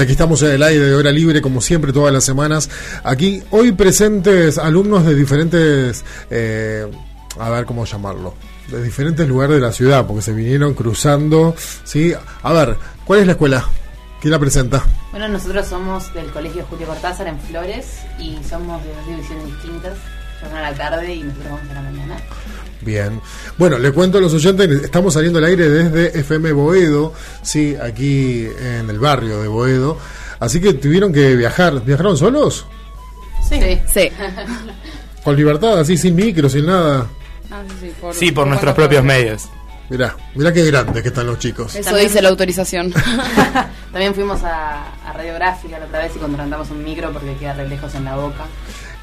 Aquí estamos en el aire de hora libre, como siempre, todas las semanas. Aquí, hoy presentes alumnos de diferentes, eh, a ver cómo llamarlo, de diferentes lugares de la ciudad, porque se vinieron cruzando. ¿sí? A ver, ¿cuál es la escuela? ¿Quién la presenta? Bueno, nosotros somos del Colegio Julio Cortázar en Flores y somos de dos divisiones distintas. Son a la tarde y nosotros vamos a la mañana. Bien. Bueno, le cuento a los oyentes, estamos saliendo al aire desde FM Boedo, sí, aquí en el barrio de Boedo. Así que tuvieron que viajar. ¿Viajaron solos? Sí. Sí. Con libertad, así sin micro, sin nada. Ah, sí, por, nuestros propios medios. Mirá, mirá qué grandes que están los chicos. Eso dice la autorización. También fuimos a, a Radiográfica la otra vez y contratamos un micro porque queda re lejos en la boca.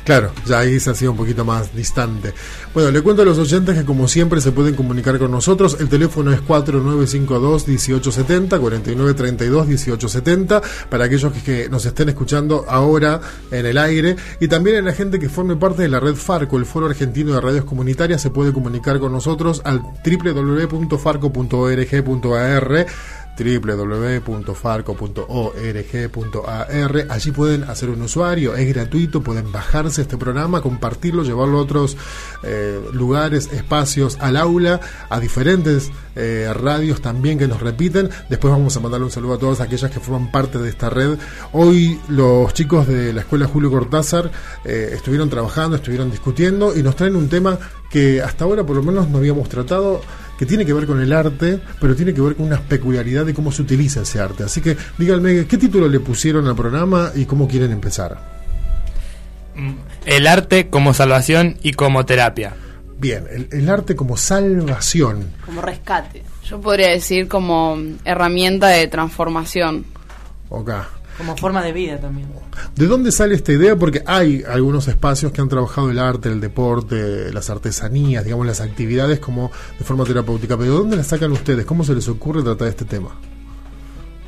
Claro, ya ahí se hacía un poquito más distante. Bueno, le cuento a los oyentes que como siempre se pueden comunicar con nosotros. El teléfono es 4952-1870, 4932-1870, para aquellos que, nos estén escuchando ahora en el aire. Y también en la gente que forme parte de la red Farco, el Foro Argentino de Radios Comunitarias, se puede comunicar con nosotros al www.farco.org.ar www.farco.org.ar. Allí pueden hacer un usuario, es gratuito, pueden bajarse este programa, compartirlo, llevarlo a otros eh, lugares, espacios, al aula, a diferentes eh, radios también que nos repiten. Después vamos a mandarle un saludo a todas aquellas que forman parte de esta red. Hoy los chicos de la Escuela Julio Cortázar eh, estuvieron trabajando, estuvieron discutiendo y nos traen un tema que hasta ahora por lo menos no habíamos tratado que tiene que ver con el arte, pero tiene que ver con una peculiaridad de cómo se utiliza ese arte. Así que díganme, ¿qué título le pusieron al programa y cómo quieren empezar? Mm, el arte como salvación y como terapia. Bien, el, arte como salvación. Como rescate. Yo podría decir como herramienta de transformación. Ok. Como forma de vida también. ¿De dónde sale esta idea? Porque hay algunos espacios que han trabajado el arte, el deporte, las artesanías, digamos, las actividades como de forma terapéutica. Pero ¿de dónde las sacan ustedes? ¿Cómo se les ocurre tratar este tema?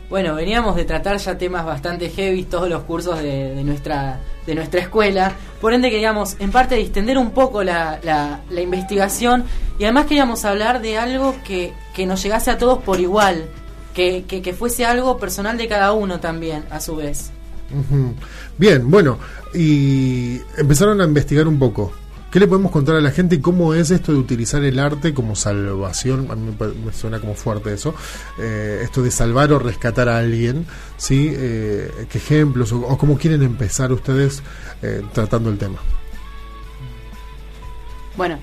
Bueno, veníamos de tratar ya temas bastante heavy, todos los cursos de, nuestra, de nuestra escuela. Por ende, queríamos, en parte, distender un poco la, la, investigación y además queríamos hablar de algo que, que nos llegase a todos por igual que, que, fuese algo personal de cada uno también, a su vez. Bien, bueno, y empezaron a investigar un poco. ¿Qué le podemos contar a la gente y cómo es esto de utilizar el arte como salvación? A mí me suena como fuerte eso. Eh, esto de salvar o rescatar a alguien, ¿sí? Eh, ¿Qué ejemplos o, cómo quieren empezar ustedes eh, tratando el tema? Bueno,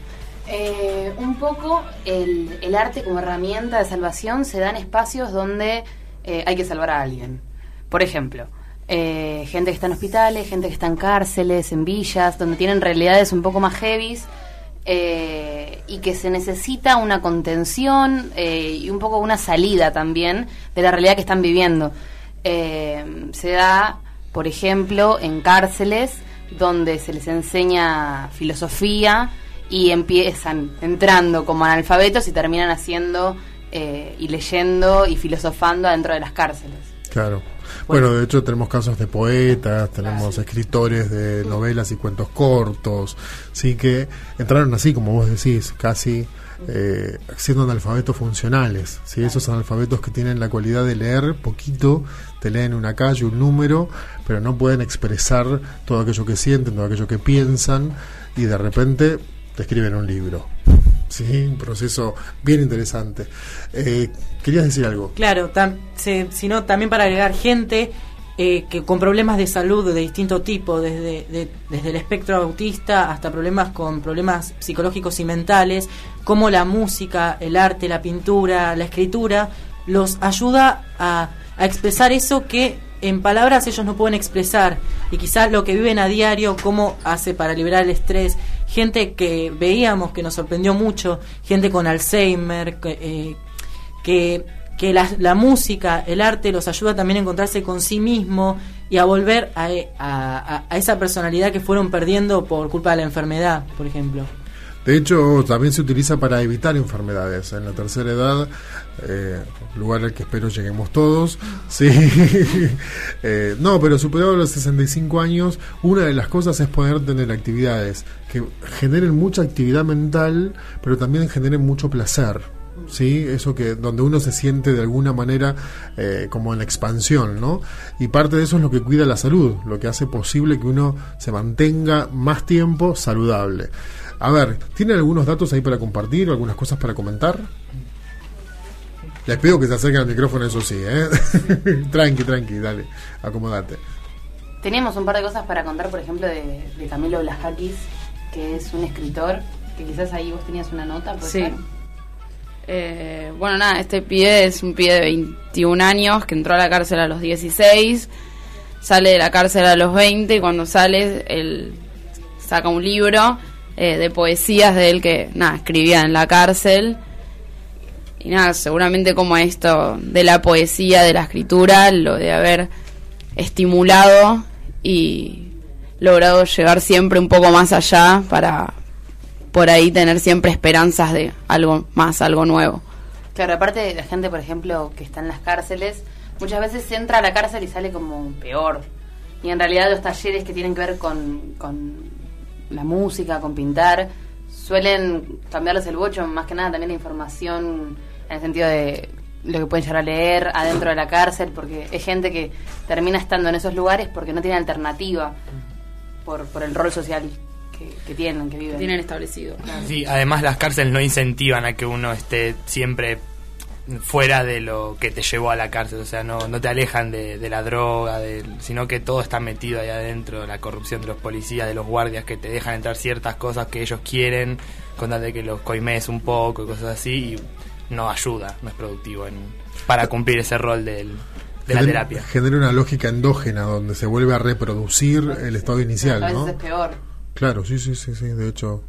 eh, un poco el, arte como herramienta de salvación se da en espacios donde eh, hay que salvar a alguien. Por ejemplo, eh, gente que está en hospitales, gente que está en cárceles, en villas, donde tienen realidades un poco más heavies y que se necesita una contención y un poco una salida también de la realidad que están viviendo. se da, por ejemplo, en cárceles donde se les enseña filosofía, y empiezan entrando como analfabetos y terminan haciendo eh, y leyendo y filosofando adentro de las cárceles. Claro. Bueno, de hecho tenemos casos de poetas, tenemos escritores de novelas y cuentos cortos, sí que entraron así, como vos decís, casi eh, siendo analfabetos funcionales, ¿sí? esos analfabetos que tienen la cualidad de leer poquito, te leen una calle, un número, pero no pueden expresar todo aquello que sienten, todo aquello que piensan, y de repente te escriben un libro. Sí, un proceso bien interesante. Eh, ¿Querías decir algo? Claro, sino también para agregar gente eh, que con problemas de salud de distinto tipo, desde, desde el espectro autista hasta problemas con problemas psicológicos y mentales, como la música, el arte, la pintura, la escritura, los ayuda a, a expresar eso que en palabras ellos no pueden expresar y quizás lo que viven a diario, cómo hace para liberar el estrés, gente que veíamos que nos sorprendió mucho, gente con Alzheimer, que, eh, que, que la, la, música, el arte los ayuda también a encontrarse con sí mismo y a volver a, a, a esa personalidad que fueron perdiendo por culpa de la enfermedad, por ejemplo. De hecho, también se utiliza para evitar enfermedades. En la tercera edad, eh, lugar al que espero lleguemos todos. Sí. eh, no, pero superado los 65 años, una de las cosas es poder tener actividades que generen mucha actividad mental, pero también generen mucho placer. ¿sí? Eso que donde uno se siente de alguna manera eh, como en expansión, ¿no? Y parte de eso es lo que cuida la salud, lo que hace posible que uno se mantenga más tiempo saludable. A ver, ¿tienen algunos datos ahí para compartir o algunas cosas para comentar? Les pido que se acerquen al micrófono, eso sí, ¿eh? tranqui, tranqui, dale, acomodate. Teníamos un par de cosas para contar, por ejemplo, de, de Camilo Blajakis, que es un escritor, que quizás ahí vos tenías una nota. ¿puede Sí. ser? Eh, bueno, nada, este pibe es un pibe de 21 años que entró a la cárcel a los 16, sale de la cárcel a los 20 y cuando sale él saca un libro eh, de poesías de él que, nada, escribía en la cárcel. Y nada, seguramente como esto de la poesía, de la escritura, lo de haber estimulado y logrado llegar siempre un poco más allá para por ahí tener siempre esperanzas de algo más, algo nuevo. Claro, aparte de la gente, por ejemplo, que está en las cárceles, muchas veces entra a la cárcel y sale como peor. Y en realidad los talleres que tienen que ver con, con la música, con pintar, suelen cambiarles el bocho, más que nada también la información en el sentido de lo que pueden llegar a leer adentro de la cárcel, porque es gente que termina estando en esos lugares porque no tiene alternativa por, por el rol social que, que tienen, que viven. Tienen establecido. Sí, además las cárceles no incentivan a que uno esté siempre fuera de lo que te llevó a la cárcel, o sea, no, no te alejan de, de la droga, del- sino que todo está metido ahí adentro, la corrupción de los policías, de los guardias que te dejan entrar ciertas cosas que ellos quieren, con tal de que los coimes un poco y cosas así, y no ayuda, no es productivo en, para cumplir ese rol del, de la terapia. Genera una lógica endógena donde se vuelve a reproducir el estado inicial, a veces ¿no? es peor. Claro, sí, sí, sí, sí, de hecho.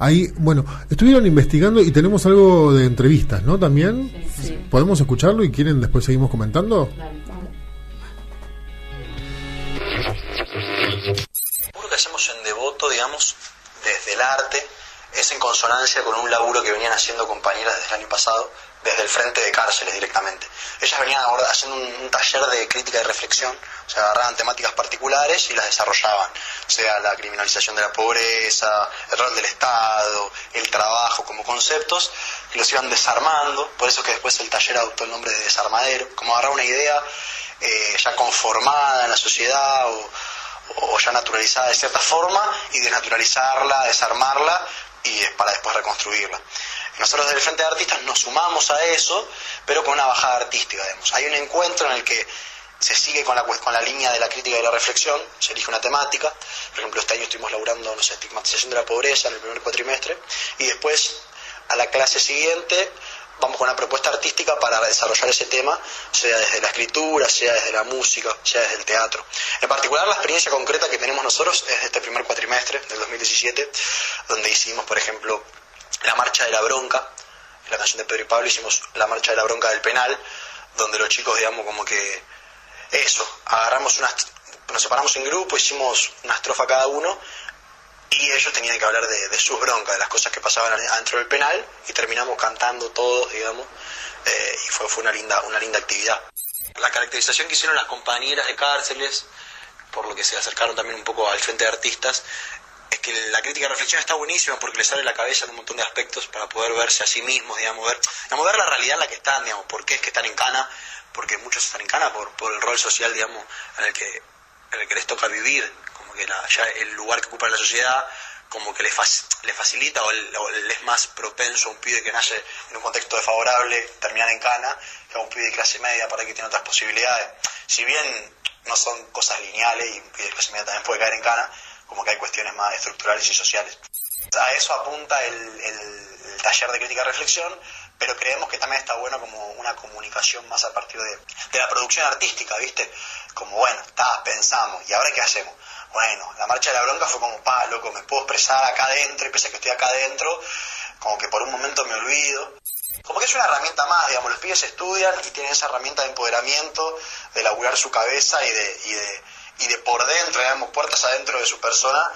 Ahí, bueno, estuvieron investigando y tenemos algo de entrevistas, ¿no? También. Sí. ¿Podemos escucharlo y quieren después seguimos comentando? laburo que hacemos en Devoto, digamos, desde el arte, es en consonancia con un laburo que venían haciendo compañeras desde el año pasado, desde el frente de cárceles directamente. Ellas venían ahora haciendo un, un taller de crítica y reflexión, o sea, agarraban temáticas particulares y las desarrollaban, sea la criminalización de la pobreza, el rol del Estado, el trabajo como conceptos, y los iban desarmando, por eso que después el taller adoptó el nombre de desarmadero, como agarrar una idea eh, ya conformada en la sociedad o, o ya naturalizada de cierta forma y desnaturalizarla, desarmarla y para después reconstruirla. Nosotros desde el Frente de Artistas nos sumamos a eso, pero con una bajada artística, digamos. Hay un encuentro en el que se sigue con la, con la línea de la crítica y la reflexión, se elige una temática, por ejemplo, este año estuvimos laburando, no sé, estigmatización de la pobreza en el primer cuatrimestre, y después, a la clase siguiente, vamos con una propuesta artística para desarrollar ese tema, sea desde la escritura, sea desde la música, sea desde el teatro. En particular, la experiencia concreta que tenemos nosotros es de este primer cuatrimestre del 2017, donde hicimos, por ejemplo, la marcha de la bronca, la canción de Pedro y Pablo, hicimos la marcha de la bronca del penal, donde los chicos, digamos, como que eso, agarramos unas, nos separamos en grupo, hicimos una estrofa cada uno y ellos tenían que hablar de, sus broncas, de las cosas que pasaban adentro del penal y terminamos cantando todos, digamos, eh, y fue, fue una, linda, una linda actividad. La caracterización que hicieron las compañeras de cárceles, por lo que se acercaron también un poco al frente de artistas, es que la crítica reflexión está buenísima porque les sale la cabeza en un montón de aspectos para poder verse a sí mismos, digamos, ver, digamos, ver la realidad en la que están, digamos, por qué es que están en cana, porque muchos están en cana por, por el rol social, digamos, en el que, en el que les toca vivir, como que la- ya el lugar que ocupa la sociedad, como que les, les facilita o, el- es más propenso a un pibe que nace en un contexto desfavorable terminar en cana que a un pibe de clase media para que tiene otras posibilidades. Si bien no son cosas lineales y un pibe de clase media también puede caer en cana, como que hay cuestiones más estructurales y sociales. A eso apunta el, el- taller de crítica reflexión, pero creemos que también está bueno como una comunicación más a partir de, de la producción artística, ¿viste? Como, bueno, está, pensamos, ¿y ahora qué hacemos? Bueno, la marcha de la bronca fue como, pa, loco, me puedo expresar acá adentro y pese a que estoy acá adentro, como que por un momento me olvido. Como que es una herramienta más, digamos, los pibes estudian y tienen esa herramienta de empoderamiento, de elaborar su cabeza y de, y de, y de por dentro, digamos, puertas adentro de su persona,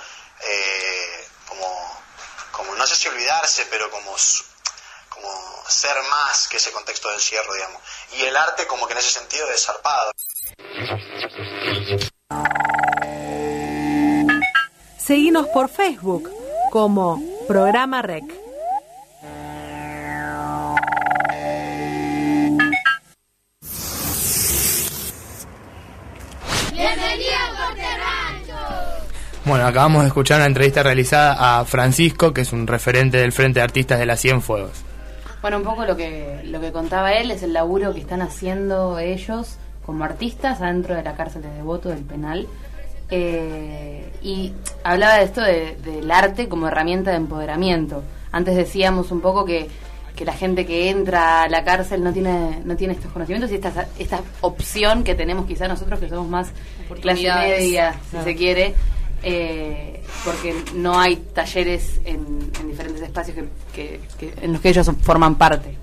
eh, como, como, no sé si olvidarse, pero como, como ser más que ese contexto de encierro, digamos. Y el arte como que en ese sentido es zarpado. Seguimos por Facebook como Programa Rec. Bueno, acabamos de escuchar una entrevista realizada a Francisco, que es un referente del Frente de Artistas de la Cienfuegos. Bueno, un poco lo que, lo que contaba él es el laburo que están haciendo ellos como artistas adentro de la cárcel de Devoto del penal. Eh, y hablaba de esto del arte como herramienta de empoderamiento. Antes decíamos un poco que, que, la gente que entra a la cárcel no tiene, no tiene estos conocimientos y esta, esta opción que tenemos quizá nosotros que somos más clase media, si se quiere, eh, porque no hay talleres en, diferentes espacios que, en los que ellos forman parte.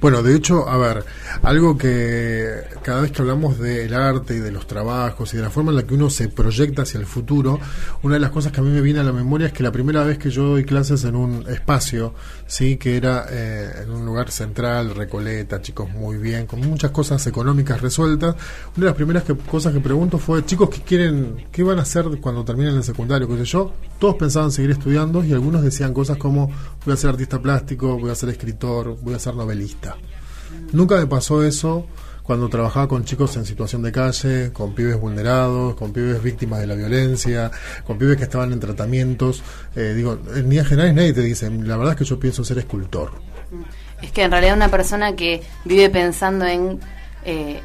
Bueno, de hecho, a ver, algo que cada vez que hablamos del arte y de los trabajos y de la forma en la que uno se proyecta hacia el futuro, una de las cosas que a mí me viene a la memoria es que la primera vez que yo doy clases en un espacio, sí, que era eh, en un lugar central, Recoleta, chicos muy bien, con muchas cosas económicas resueltas, una de las primeras cosas que pregunto fue, chicos, ¿qué quieren, qué van a hacer cuando terminen el secundario? ¿Qué sé yo? Todos pensaban seguir estudiando y algunos decían cosas como, voy a ser artista plástico, voy a ser escritor, voy a ser novelista. Nunca me pasó eso cuando trabajaba con chicos en situación de calle, con pibes vulnerados, con pibes víctimas de la violencia, con pibes que estaban en tratamientos. Eh, digo, en líneas generales nadie te dice, la verdad es que yo pienso ser escultor. Es que en realidad una persona que vive pensando en, eh,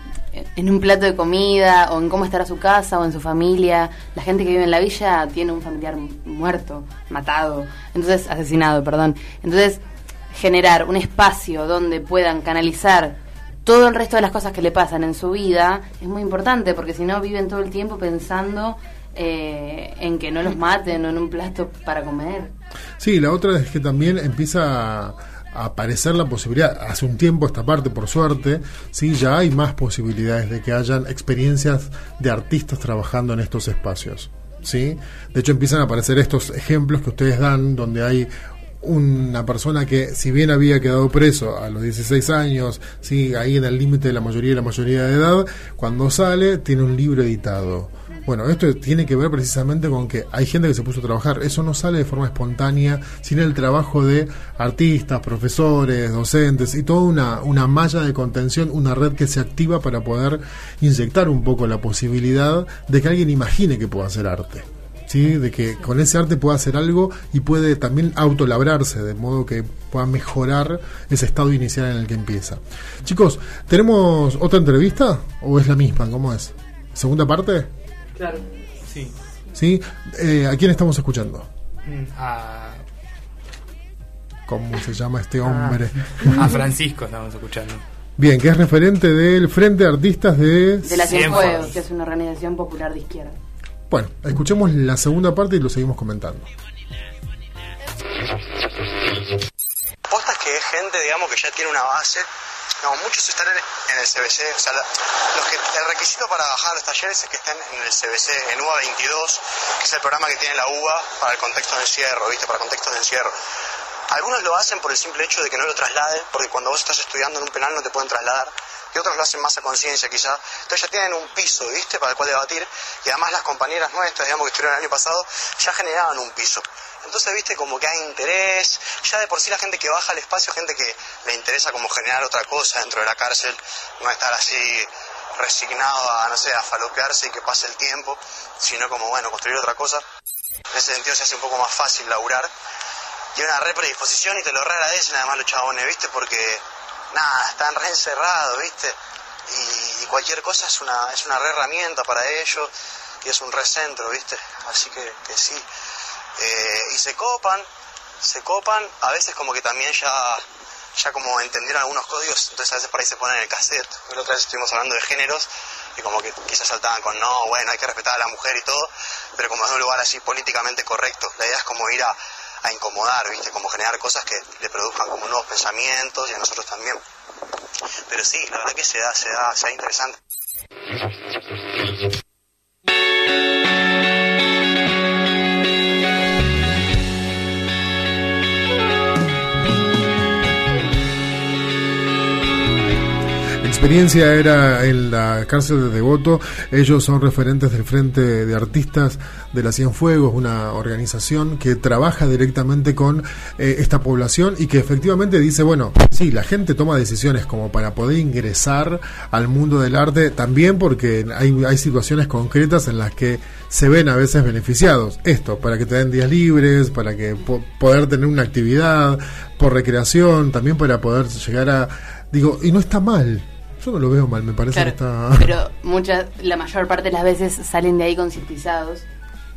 en un plato de comida o en cómo estará su casa o en su familia, la gente que vive en la villa tiene un familiar muerto, matado, entonces asesinado, perdón. Entonces generar un espacio donde puedan canalizar todo el resto de las cosas que le pasan en su vida es muy importante porque si no viven todo el tiempo pensando eh, en que no los maten o en un plato para comer. Sí, la otra es que también empieza a aparecer la posibilidad, hace un tiempo esta parte por suerte, sí, ya hay más posibilidades de que hayan experiencias de artistas trabajando en estos espacios. ¿sí? De hecho empiezan a aparecer estos ejemplos que ustedes dan donde hay una persona que si bien había quedado preso a los 16 años, sí, ahí en el límite de la mayoría de la mayoría de edad, cuando sale tiene un libro editado. Bueno, esto tiene que ver precisamente con que hay gente que se puso a trabajar. Eso no sale de forma espontánea sin el trabajo de artistas, profesores, docentes y toda una, una malla de contención, una red que se activa para poder inyectar un poco la posibilidad de que alguien imagine que pueda hacer arte de que con ese arte pueda hacer algo y puede también autolabrarse, de modo que pueda mejorar ese estado inicial en el que empieza. Chicos, ¿tenemos otra entrevista o es la misma? ¿Cómo es? ¿Segunda parte? Claro, sí. ¿Sí? Eh, ¿A quién estamos escuchando? Mm, a... ¿Cómo se llama este hombre? A Francisco estamos escuchando. Bien, que es referente del Frente de Artistas de... De la Cienfuegos, que es una organización popular de izquierda. Bueno, escuchemos la segunda parte y lo seguimos comentando. Postas que es gente, digamos, que ya tiene una base. No, muchos están en, el CBC. O sea, los que, el requisito para bajar los talleres es que estén en el CBC, en UA 22, que es el programa que tiene la UBA para el contexto de encierro, ¿viste? Para contextos de encierro. Algunos lo hacen por el simple hecho de que no lo trasladen, porque cuando vos estás estudiando en un penal no te pueden trasladar y otros lo hacen más a conciencia quizá. Entonces ya tienen un piso, ¿viste? Para el cual debatir y además las compañeras nuestras, digamos, que estuvieron el año pasado, ya generaban un piso. Entonces, viste, como que hay interés, ya de por sí la gente que baja al espacio, gente que le interesa como generar otra cosa dentro de la cárcel, no estar así resignado a, no sé, a falopearse y que pase el tiempo, sino como, bueno, construir otra cosa. En ese sentido se hace un poco más fácil laburar. Y una re predisposición y te lo re agradecen además los chabones, ¿viste? Porque nada, están re encerrados, ¿viste? Y, cualquier cosa es una, es una herramienta para ellos y es un recentro, ¿viste? Así que, que sí. Eh, y se copan, se copan, a veces como que también ya ya como entendieron algunos códigos, entonces a veces por ahí se ponen en el cassette. La otra vez estuvimos hablando de géneros y como que quizás saltaban con no, bueno, hay que respetar a la mujer y todo, pero como es un lugar así políticamente correcto. La idea es como ir a, a incomodar, ¿viste? Como generar cosas que le produzcan como nuevos pensamientos y a nosotros también. Pero sí, la verdad que se da, se da, se da interesante. Experiencia era en la cárcel de Devoto. Ellos son referentes del Frente de Artistas de la Cienfuegos, una organización que trabaja directamente con eh, esta población y que efectivamente dice, bueno, sí, la gente toma decisiones como para poder ingresar al mundo del arte, también porque hay, hay situaciones concretas en las que se ven a veces beneficiados. Esto, para que te den días libres, para que poder tener una actividad por recreación, también para poder llegar a... Digo, y no está mal, yo no lo veo mal, me parece que está. Pero muchas, la mayor parte de las veces salen de ahí concientizados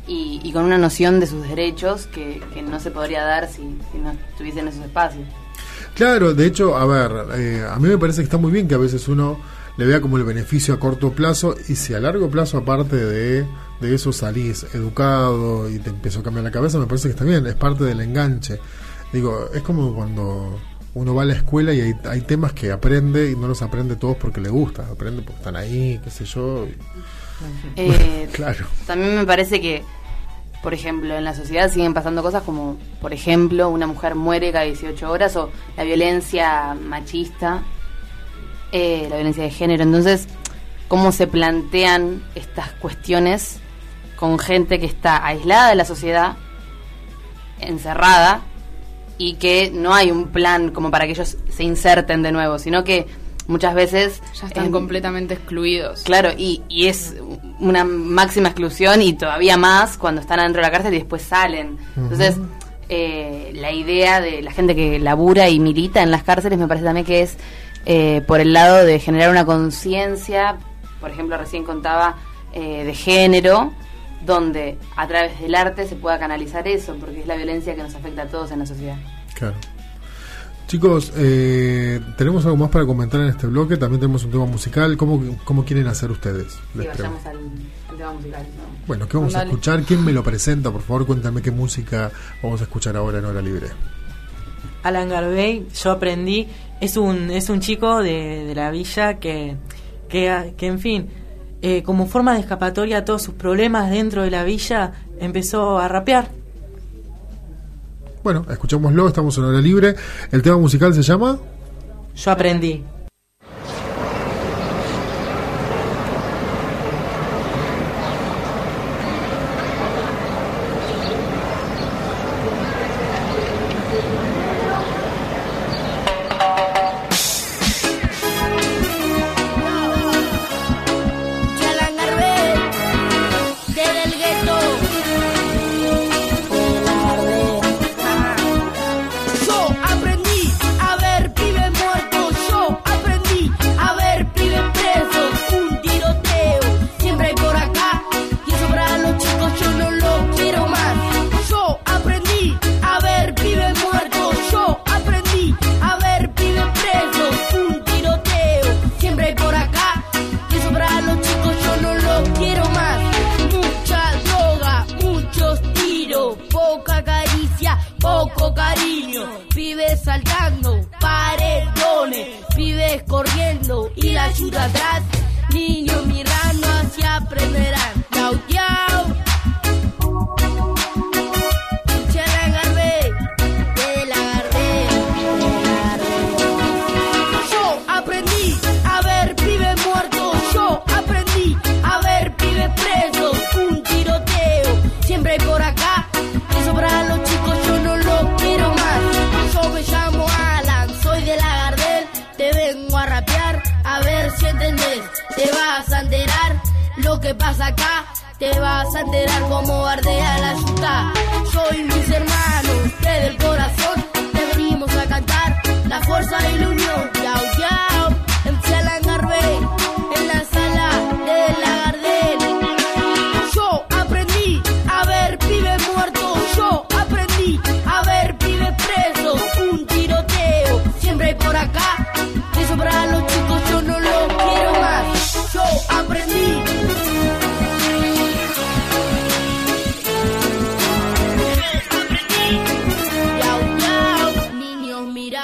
y, y con una noción de sus derechos que, que no se podría dar si, si, no estuviesen esos espacios. Claro, de hecho, a ver, eh, a mí me parece que está muy bien que a veces uno le vea como el beneficio a corto plazo y si a largo plazo, aparte de, de eso, salís educado y te empezó a cambiar la cabeza, me parece que está bien, es parte del enganche. Digo, es como cuando uno va a la escuela y hay, temas que aprende y no los aprende todos porque le gusta, aprende porque están ahí, qué sé yo. Eh, claro. También me parece que, por ejemplo, en la sociedad siguen pasando cosas como, por ejemplo, una mujer muere cada 18 horas o la violencia machista, eh, la violencia de género. Entonces, ¿cómo se plantean estas cuestiones con gente que está aislada de la sociedad, encerrada, y que no hay un plan como para que ellos se inserten de nuevo, sino que muchas veces... Ya están completamente excluidos. Claro, y, y es una máxima exclusión y todavía más cuando están adentro de la cárcel y después salen. Entonces, eh, la idea de la gente que labura y milita en las cárceles me parece también que es eh, por el lado de generar una conciencia, por ejemplo, recién contaba eh, de género, donde a través del arte se pueda canalizar eso, porque es la violencia que nos afecta a todos en la sociedad. Claro. Chicos, eh, tenemos algo más para comentar en este bloque. También tenemos un tema musical. ¿Cómo, cómo quieren hacer ustedes? Sí, vayamos al, tema musical. Bueno, ¿qué vamos a escuchar? ¿Quién me lo presenta? Por favor, cuéntame qué música vamos a escuchar ahora en Hora Libre. Alan Garvey, yo aprendí, es un, es un chico de, de la villa que, que, que, en fin, eh, como forma de escapatoria a todos sus problemas dentro de la villa, empezó a rapear. Bueno, escuchémoslo, estamos en hora libre. El tema musical se llama... Yo aprendí.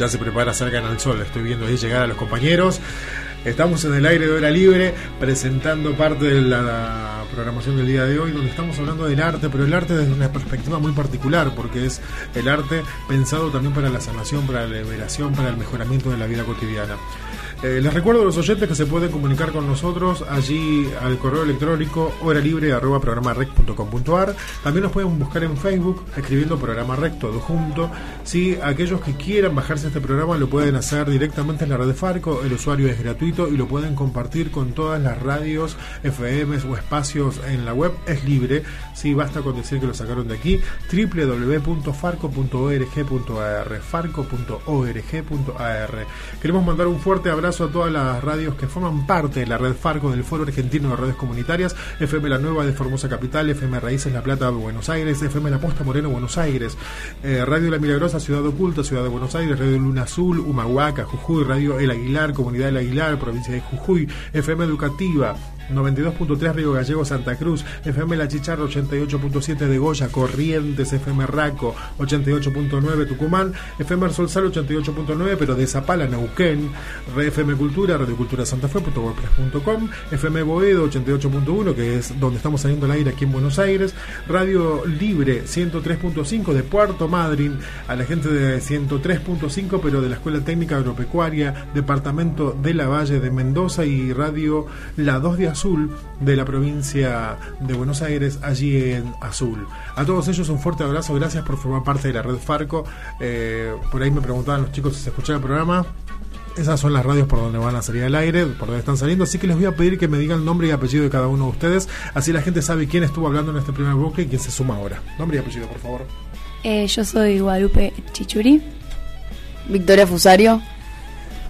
Ya se prepara, salgan al sol. Estoy viendo ahí llegar a los compañeros. Estamos en el aire de hora libre presentando parte de la programación del día de hoy donde estamos hablando del arte, pero el arte desde una perspectiva muy particular porque es el arte pensado también para la sanación, para la liberación, para el mejoramiento de la vida cotidiana. Eh, les recuerdo a los oyentes que se pueden comunicar con nosotros allí al correo electrónico horalibre.programarec.com.ar. También nos pueden buscar en Facebook escribiendo programa rec todo junto. Si aquellos que quieran bajarse este programa lo pueden hacer directamente en la red de Farco, el usuario es gratuito y lo pueden compartir con todas las radios, FMs o espacios en la web. Es libre, si basta con decir que lo sacaron de aquí, www.farco.org.ar, farco.org.ar. Queremos mandar un fuerte abrazo a todas las radios que forman parte de la red Farco del Foro Argentino de Redes Comunitarias, FM La Nueva de Formosa Capital, FM Raíces La Plata de Buenos Aires, FM La Posta Moreno Buenos Aires, eh, Radio La Milagrosa Ciudad Oculta Ciudad de Buenos Aires, Radio Luna Azul, Humahuaca, Jujuy, Radio El Aguilar, Comunidad El Aguilar, Provincia de Jujuy, FM Educativa, 92.3 Río Gallego Santa Cruz, FM La Chicharra 88.7 de Goya, Corrientes, FM Raco 88.9 Tucumán, FM Solsal 88.9 pero de Zapala, Neuquén, FM Cultura, Radio Cultura Santa Fe, .wordpress.com, FM Boedo 88.1 que es donde estamos saliendo al aire aquí en Buenos Aires, Radio Libre 103.5 de Puerto Madryn, a la gente de 103.5 pero de la Escuela Técnica Agropecuaria, Departamento de la Valle de Mendoza y Radio La 2 de de la provincia de Buenos Aires, allí en Azul. A todos ellos un fuerte abrazo, gracias por formar parte de la red Farco. Eh, por ahí me preguntaban los chicos si se escuchaba el programa. Esas son las radios por donde van a salir al aire, por donde están saliendo, así que les voy a pedir que me digan nombre y apellido de cada uno de ustedes, así la gente sabe quién estuvo hablando en este primer bloque y quién se suma ahora. Nombre y apellido, por favor. Eh, yo soy Guadalupe Chichuri. Victoria Fusario.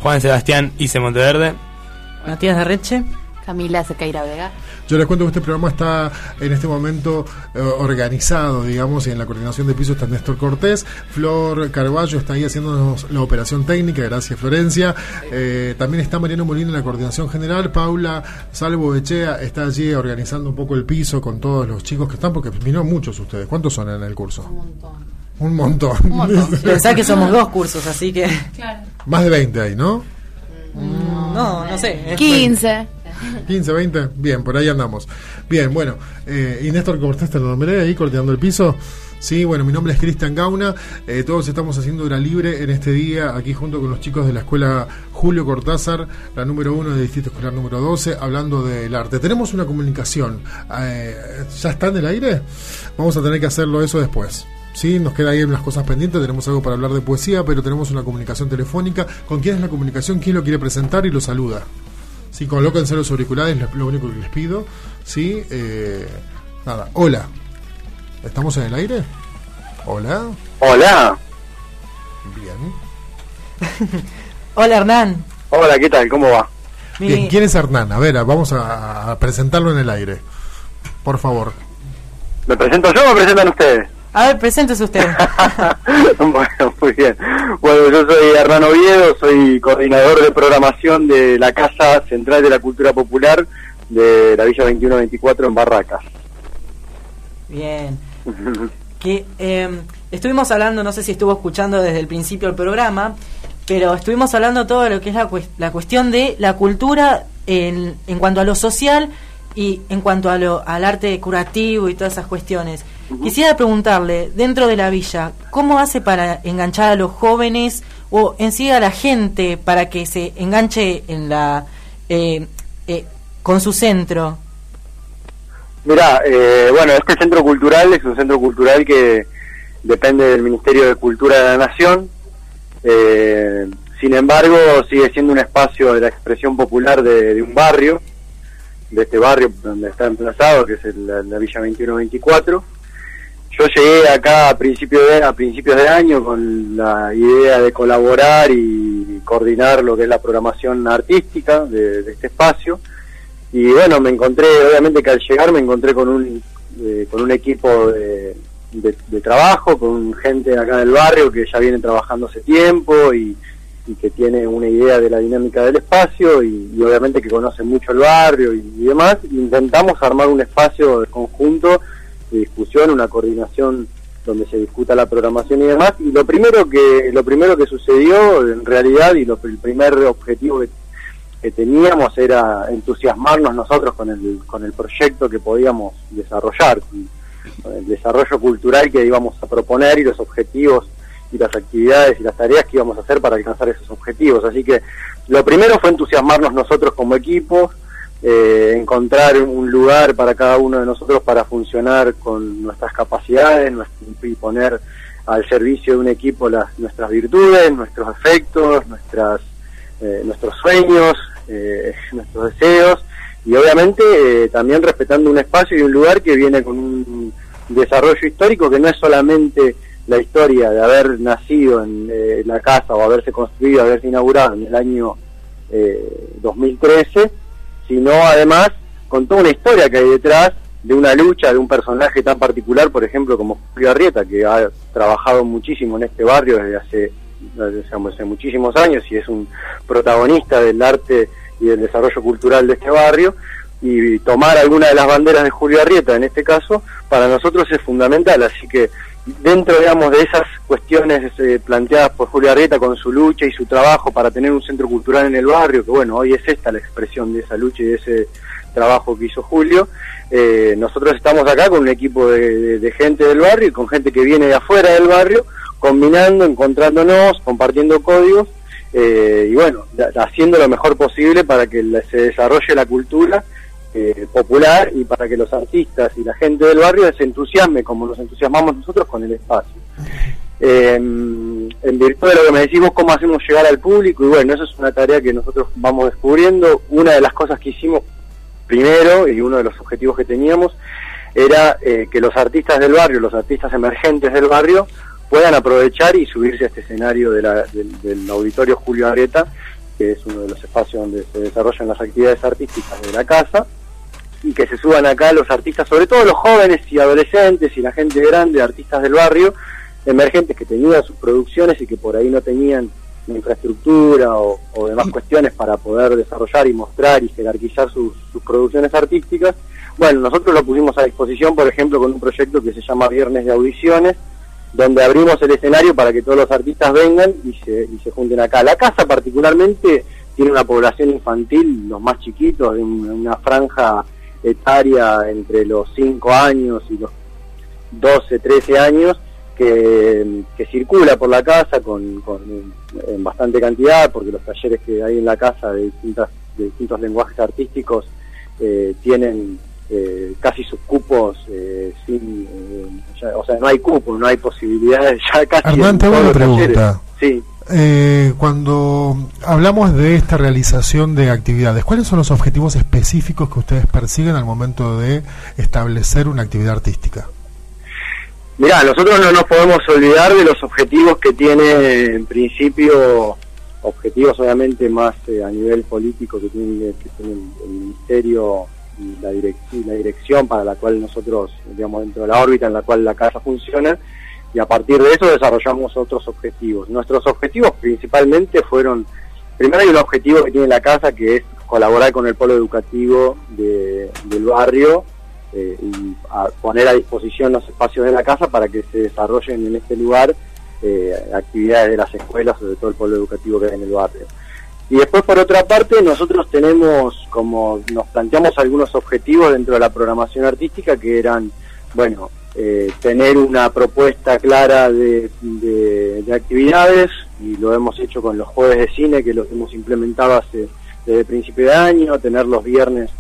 Juan Sebastián Ice Monteverde. Matías de Reche. Camila Sequeira Vega. Yo les cuento que este programa está en este momento eh, organizado, digamos, y en la coordinación de piso está Néstor Cortés, Flor Carballo está ahí haciéndonos la operación técnica, gracias Florencia. Eh, también está Mariano Molina en la coordinación general, Paula Salvo Echea está allí organizando un poco el piso con todos los chicos que están, porque vinieron muchos ustedes. ¿Cuántos son en el curso? Un montón. Un montón. Un montón. Pensá que somos dos cursos, así que. Claro. Más de 20 ahí, ¿no? No, no sé. es- 15. 15, 20, bien, por ahí andamos. Bien, bueno, eh, y Néstor Cortés te lo nombré ahí coordinando el piso. Sí, bueno, mi nombre es Cristian Gauna. Eh, todos estamos haciendo hora libre en este día, aquí junto con los chicos de la escuela Julio Cortázar, la número uno del Distrito Escolar número 12, hablando del arte. Tenemos una comunicación. Eh, ¿Ya está en el aire? Vamos a tener que hacerlo eso después. Sí, nos queda ahí unas cosas pendientes, tenemos algo para hablar de poesía, pero tenemos una comunicación telefónica. ¿Con quién es la comunicación? ¿Quién lo quiere presentar y lo saluda? Sí, colóquense los auriculares, lo- lo único que les pido. Sí, eh, nada. Hola. ¿Estamos en el aire? Hola. Hola. Bien. Hola Hernán. Hola, ¿qué tal? ¿Cómo va? Bien, ¿quién es Hernán? A ver, vamos a, a presentarlo en el aire. Por favor. ¿Me presento yo o me presentan ustedes? A ver, preséntese usted. bueno, muy bien. Bueno, yo soy Hernán Oviedo, soy coordinador de programación de la Casa Central de la Cultura Popular de la Villa 2124 en Barracas. Bien. Que eh, estuvimos hablando, no sé si estuvo escuchando desde el principio el programa, pero estuvimos hablando todo lo que es la, cues- la cuestión de la cultura en, en cuanto a lo social y en cuanto a lo, al arte curativo y todas esas cuestiones. Quisiera preguntarle, dentro de la villa, ¿cómo hace para enganchar a los jóvenes o en sí a la gente para que se enganche en la eh, eh, con su centro? Mirá, eh, bueno, este centro cultural es un centro cultural que depende del Ministerio de Cultura de la Nación. Eh, sin embargo, sigue siendo un espacio de la expresión popular de, de un barrio, de este barrio donde está emplazado, que es el- la, la Villa 2124. Yo llegué acá a principios de, a principios de año con la idea de colaborar y coordinar lo que es la programación artística de, este espacio. Y bueno, me encontré, obviamente que al llegar me encontré con un, eh, con un equipo de, trabajo, con gente acá del barrio que ya viene trabajando hace tiempo y, que tiene una idea de la dinámica del espacio y, obviamente que conoce mucho el barrio y, y, demás. Intentamos armar un espacio de conjunto de discusión, una coordinación donde se discuta la programación y demás. Y lo primero que lo primero que sucedió en realidad y lo, el primer objetivo que, teníamos era entusiasmarnos nosotros con el con el proyecto que podíamos desarrollar, con, el desarrollo cultural que íbamos a proponer y los objetivos y las actividades y las tareas que íbamos a hacer para alcanzar esos objetivos. Así que lo primero fue entusiasmarnos nosotros como equipo, eh, encontrar un lugar para cada uno de nosotros para funcionar con nuestras capacidades y poner al servicio de un equipo las, nuestras virtudes, nuestros afectos, nuestras, eh, nuestros sueños, eh, nuestros deseos y obviamente también respetando un espacio y un lugar que viene con un desarrollo histórico que no es solamente la historia de haber nacido en la casa o haberse construido, haberse inaugurado en el año 2013, sino además con toda una historia que hay detrás de una lucha de un personaje tan particular, por ejemplo, como Julio Arrieta, que ha trabajado muchísimo en este barrio desde hace, hace muchísimos años y es un protagonista del arte y del desarrollo cultural de este barrio, y tomar alguna de las banderas de Julio Arrieta, en este caso, para nosotros es fundamental, así que dentro, digamos, de esas cuestiones eh, planteadas por Julio Arrieta con su lucha y su trabajo para tener un centro cultural en el barrio, que bueno, hoy es esta la expresión de esa lucha y de ese trabajo que hizo Julio, eh, nosotros estamos acá con un equipo de, gente del barrio y con gente que viene de afuera del barrio, combinando, encontrándonos, compartiendo códigos eh, y bueno, haciendo lo mejor posible para que se desarrolle la cultura eh, popular y para que los artistas y la gente del barrio se entusiasme como nos entusiasmamos nosotros con el espacio. en virtud de lo que me decimos, cómo hacemos llegar al público, y bueno, eso es una tarea que nosotros vamos descubriendo. Una de las cosas que hicimos primero, y uno de los objetivos que teníamos, era eh, que los artistas del barrio, los artistas emergentes del barrio, puedan aprovechar y subirse a este escenario del, del auditorio Julio Areta, que es uno de los espacios donde se desarrollan las actividades artísticas de la casa, y que se suban acá los artistas, sobre todo los jóvenes y adolescentes y la gente grande, artistas del barrio, emergentes que tenían sus producciones y que por ahí no tenían la infraestructura o, demás cuestiones para poder desarrollar y mostrar y jerarquizar sus, producciones artísticas. Bueno, nosotros lo pusimos a disposición, por ejemplo, con un proyecto que se llama Viernes de Audiciones, donde abrimos el escenario para que todos los artistas vengan y se, y se junten acá. La casa particularmente tiene una población infantil, los más chiquitos, de una franja etaria entre los 5 años y los 12, 13 años, que, circula por la casa con, en bastante cantidad, porque los talleres que hay en la casa de, distintas, de distintos lenguajes artísticos eh, tienen eh, casi sus cupos eh, sin, o sea, no hay cupos, no hay posibilidades ya casi. Hernán, tengo una pregunta. Sí. Eh, cuando hablamos de esta realización de actividades, ¿cuáles son los objetivos específicos que ustedes persiguen al momento de establecer una actividad artística? Mira, nosotros no nos podemos olvidar de los objetivos que tiene en principio, objetivos obviamente más eh, a nivel político que tiene, que tiene el, Ministerio y la, y la dirección para la cual nosotros, digamos, dentro de la órbita en la cual la casa funciona, y a partir de eso desarrollamos otros objetivos. Nuestros objetivos principalmente fueron, primero hay un objetivo que tiene la casa que es colaborar con el polo educativo del barrio eh, y poner a disposición los espacios de la casa para que se desarrollen en este lugar eh, actividades de las escuelas de todo el polo educativo que hay en el barrio. Y después, por otra parte, nosotros tenemos, como nos planteamos algunos objetivos dentro de la programación artística que eran, bueno, eh, tener una propuesta clara de, actividades y lo hemos hecho con los jueves de cine que los hemos implementado hace desde el principio de año, tener los viernes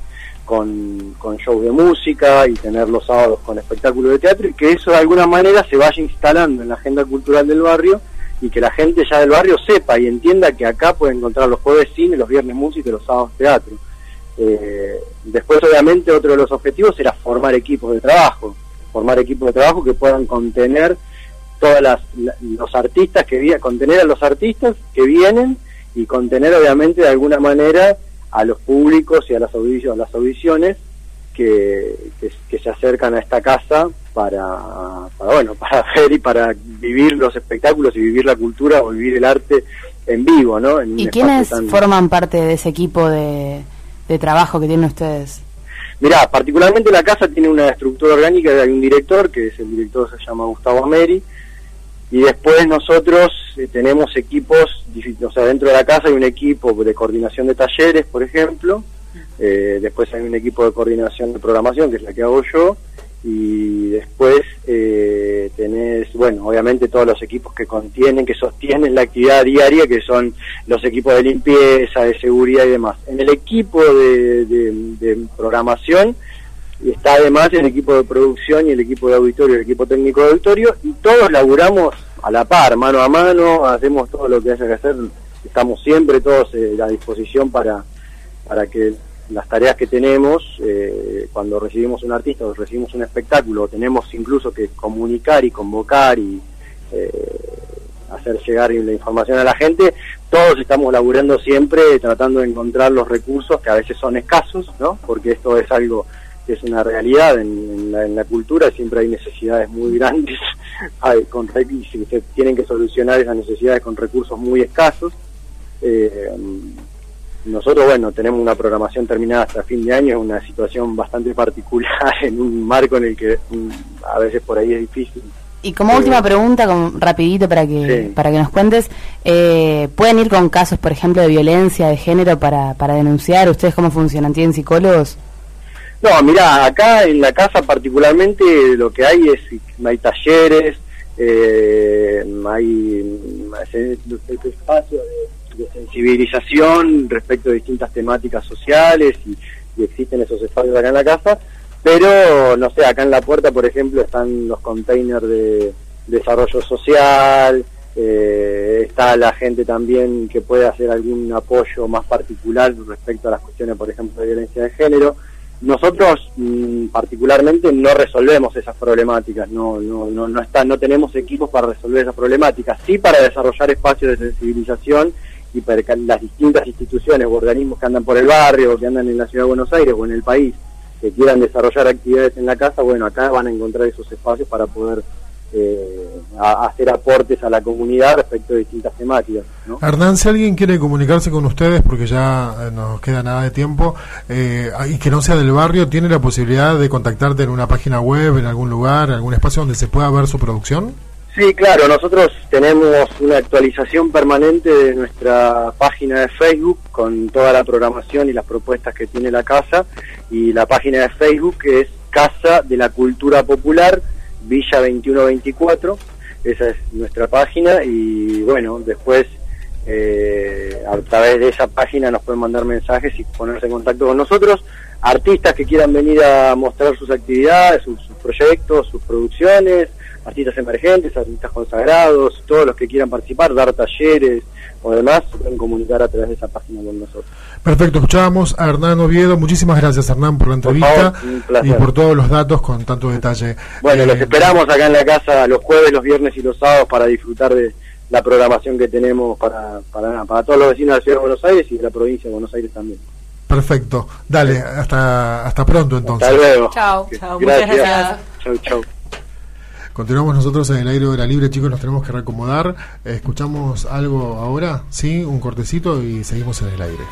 con, con shows de música y tener los sábados con espectáculos de teatro y que eso de alguna manera se vaya instalando en la agenda cultural del barrio y que la gente ya del barrio sepa y entienda que acá puede encontrar los jueves cine, los viernes música y los sábados teatro. Eh, después obviamente otro de los objetivos era formar equipos de trabajo formar equipos de trabajo que puedan contener todas las los artistas que contener a los artistas que vienen y contener obviamente de alguna manera a los públicos y a las audiciones, las audiciones que, que, se acercan a esta casa para, para, bueno para ver y para vivir los espectáculos y vivir la cultura o vivir el arte en vivo, ¿no? ¿Y quiénes forman parte de ese equipo de, de trabajo que tienen ustedes? Mirá, particularmente la casa tiene una estructura orgánica, hay un director, que es el director se llama Gustavo Ameri, y después nosotros eh, tenemos equipos, o sea, dentro de la casa hay un equipo de coordinación de talleres, por ejemplo, eh, después hay un equipo de coordinación de programación, que es la que hago yo, y después eh, tenés, bueno, obviamente todos los equipos que contienen, que sostienen la actividad diaria, que son los equipos de limpieza, de seguridad y demás. En el equipo de, de programación está además el equipo de producción y el equipo de auditorio, el equipo técnico de auditorio, y todos laburamos a la par, mano a mano, hacemos todo lo que haya que hacer, estamos siempre todos eh, a disposición para, para que las tareas que tenemos, eh, cuando recibimos un artista o recibimos un espectáculo, tenemos incluso que comunicar y convocar y eh, hacer llegar la información a la gente, todos estamos laburando siempre tratando de encontrar los recursos que a veces son escasos, ¿no? Porque esto es algo que es una realidad en, la, cultura, siempre hay necesidades muy grandes hay, con, y se tienen que solucionar esas necesidades con recursos muy escasos. Eh, nosotros, bueno, tenemos una programación terminada hasta fin de año, es una situación bastante particular en un marco en el que mm, a veces por ahí es difícil. Y como última eh, pregunta, con, rapidito para que para que nos cuentes, eh, ¿pueden ir con casos, por ejemplo, de violencia de género para, para denunciar? ¿Ustedes cómo funcionan? ¿Tienen psicólogos? No, mira, acá en la casa particularmente lo que hay es, hay talleres, eh, hay, espacio de, sensibilización respecto de distintas temáticas sociales y, existen esos espacios acá en la casa, pero no sé, acá en la puerta, por ejemplo, están los containers de desarrollo social, eh, está la gente también que puede hacer algún apoyo más particular respecto a las cuestiones, por ejemplo, de violencia de género. Nosotros mm, particularmente no resolvemos esas problemáticas, no, no, no, no, está, no tenemos equipos para resolver esas problemáticas, sí para desarrollar espacios de sensibilización y las distintas instituciones o organismos que andan por el barrio, o que andan en la ciudad de Buenos Aires o en el país, que quieran desarrollar actividades en la casa, bueno, acá van a encontrar esos espacios para poder eh, hacer aportes a la comunidad respecto de distintas temáticas. ¿no? Hernán, si alguien quiere comunicarse con ustedes, porque ya eh, nos queda nada de tiempo, eh, y que no sea del barrio, ¿tiene la posibilidad de contactarte en una página web, en algún lugar, en algún espacio donde se pueda ver su producción? Sí, claro, nosotros tenemos una actualización permanente de nuestra página de Facebook con toda la programación y las propuestas que tiene la casa. Y la página de Facebook es Casa de la Cultura Popular Villa 2124, esa es nuestra página y bueno, después eh, a través de esa página nos pueden mandar mensajes y ponerse en contacto con nosotros, artistas que quieran venir a mostrar sus actividades, sus, proyectos, sus producciones, artistas emergentes, artistas consagrados, todos los que quieran participar, dar talleres o demás, se pueden comunicar a través de esa página con nosotros. Perfecto, escuchábamos a Hernán Oviedo. Muchísimas gracias, Hernán, por la entrevista y por todos los datos con tanto detalle. Bueno, los eh, esperamos acá en la casa los jueves, los viernes y los sábados para disfrutar de la programación que tenemos para, para, para todos los vecinos de la Ciudad de Buenos Aires y de la provincia de Buenos Aires también. Perfecto. Dale, hasta, hasta pronto entonces. Hasta luego. Chao. Muchas gracias. Chao, chao. Continuamos nosotros en el aire de la libre, chicos, nos tenemos que reacomodar. Escuchamos algo ahora, sí, un cortecito y seguimos en el aire.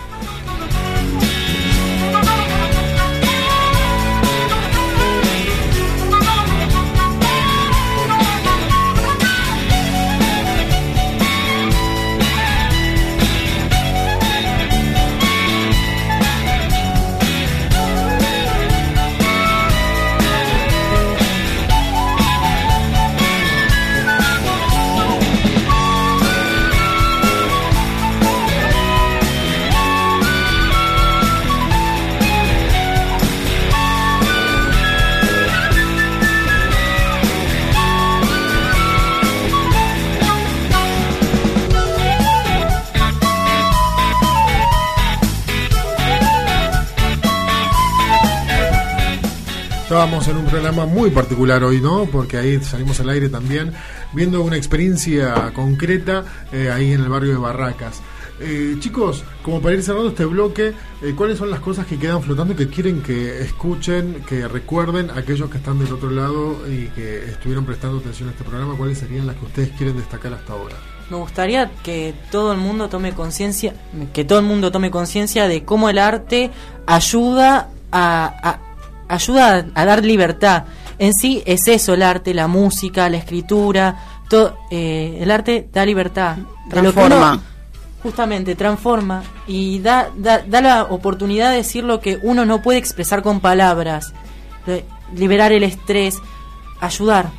Estábamos en un programa muy particular hoy, ¿no? Porque ahí salimos al aire también, viendo una experiencia concreta eh, ahí en el barrio de Barracas. Eh, chicos, como para ir cerrando este bloque, eh, ¿cuáles son las cosas que quedan flotando que quieren que escuchen, que recuerden aquellos que están del otro lado y que estuvieron prestando atención a este programa? ¿Cuáles serían las que ustedes quieren destacar hasta ahora? Me gustaría que todo el mundo tome conciencia, que todo el mundo tome conciencia de cómo el arte ayuda a, ayuda a dar libertad. En sí es eso el arte, la música, la escritura, todo, eh, el arte da libertad. Transforma. justamente, transforma y da, da, da, la oportunidad de decir lo que uno no puede expresar con palabras. liberar el estrés, ayudar.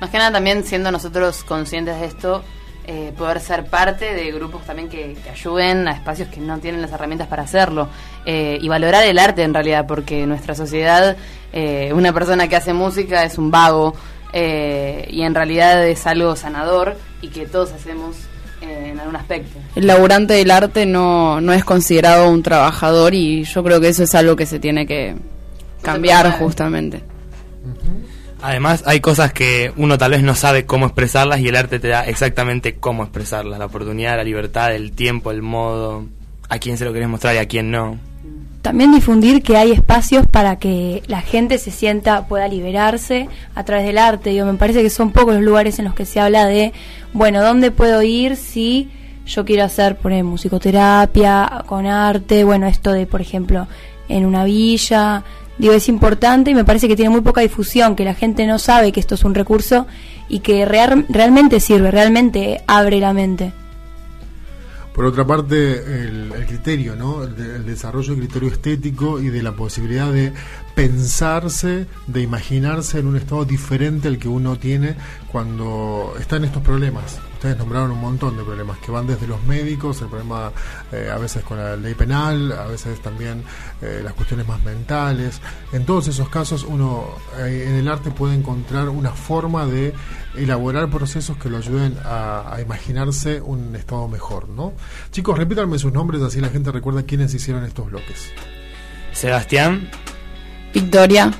Más que nada también siendo nosotros conscientes de esto, eh, poder ser parte de grupos también que, ayuden a espacios que no tienen las herramientas para hacerlo eh, y valorar el arte en realidad porque en nuestra sociedad eh, una persona que hace música es un vago y en realidad es algo sanador y que todos hacemos en algún aspecto. El laburante del arte no, no es considerado un trabajador y yo creo que eso es algo que se tiene que cambiar justamente. Además, hay cosas que uno tal vez no sabe cómo expresarlas y el arte te da exactamente cómo expresarlas. La oportunidad, la libertad, el tiempo, el modo, a quién se lo querés mostrar y a quién no. También difundir que hay espacios para que la gente se sienta, pueda liberarse a través del arte. Yo me parece que son pocos los lugares en los que se habla de, bueno, ¿dónde puedo ir si yo quiero hacer, por ejemplo, musicoterapia con arte? Bueno, esto de, por ejemplo, en una villa, digo, es importante y me parece que tiene muy poca difusión, que la gente no sabe que esto es un recurso y que realmente sirve, realmente abre la mente. Por otra parte, el, criterio, ¿no? El, desarrollo del criterio estético y de la posibilidad de pensarse, de imaginarse en un estado diferente al que uno tiene cuando está en estos problemas. Ustedes nombraron un montón de problemas que van desde los médicos, el problema eh, a veces con la ley penal, a veces también eh, las cuestiones más mentales. En todos esos casos uno eh, en el arte puede encontrar una forma de elaborar procesos que lo ayuden a, imaginarse un estado mejor, ¿no? Chicos, repítanme sus nombres así la gente recuerda quiénes hicieron estos bloques. Sebastián, Victoria,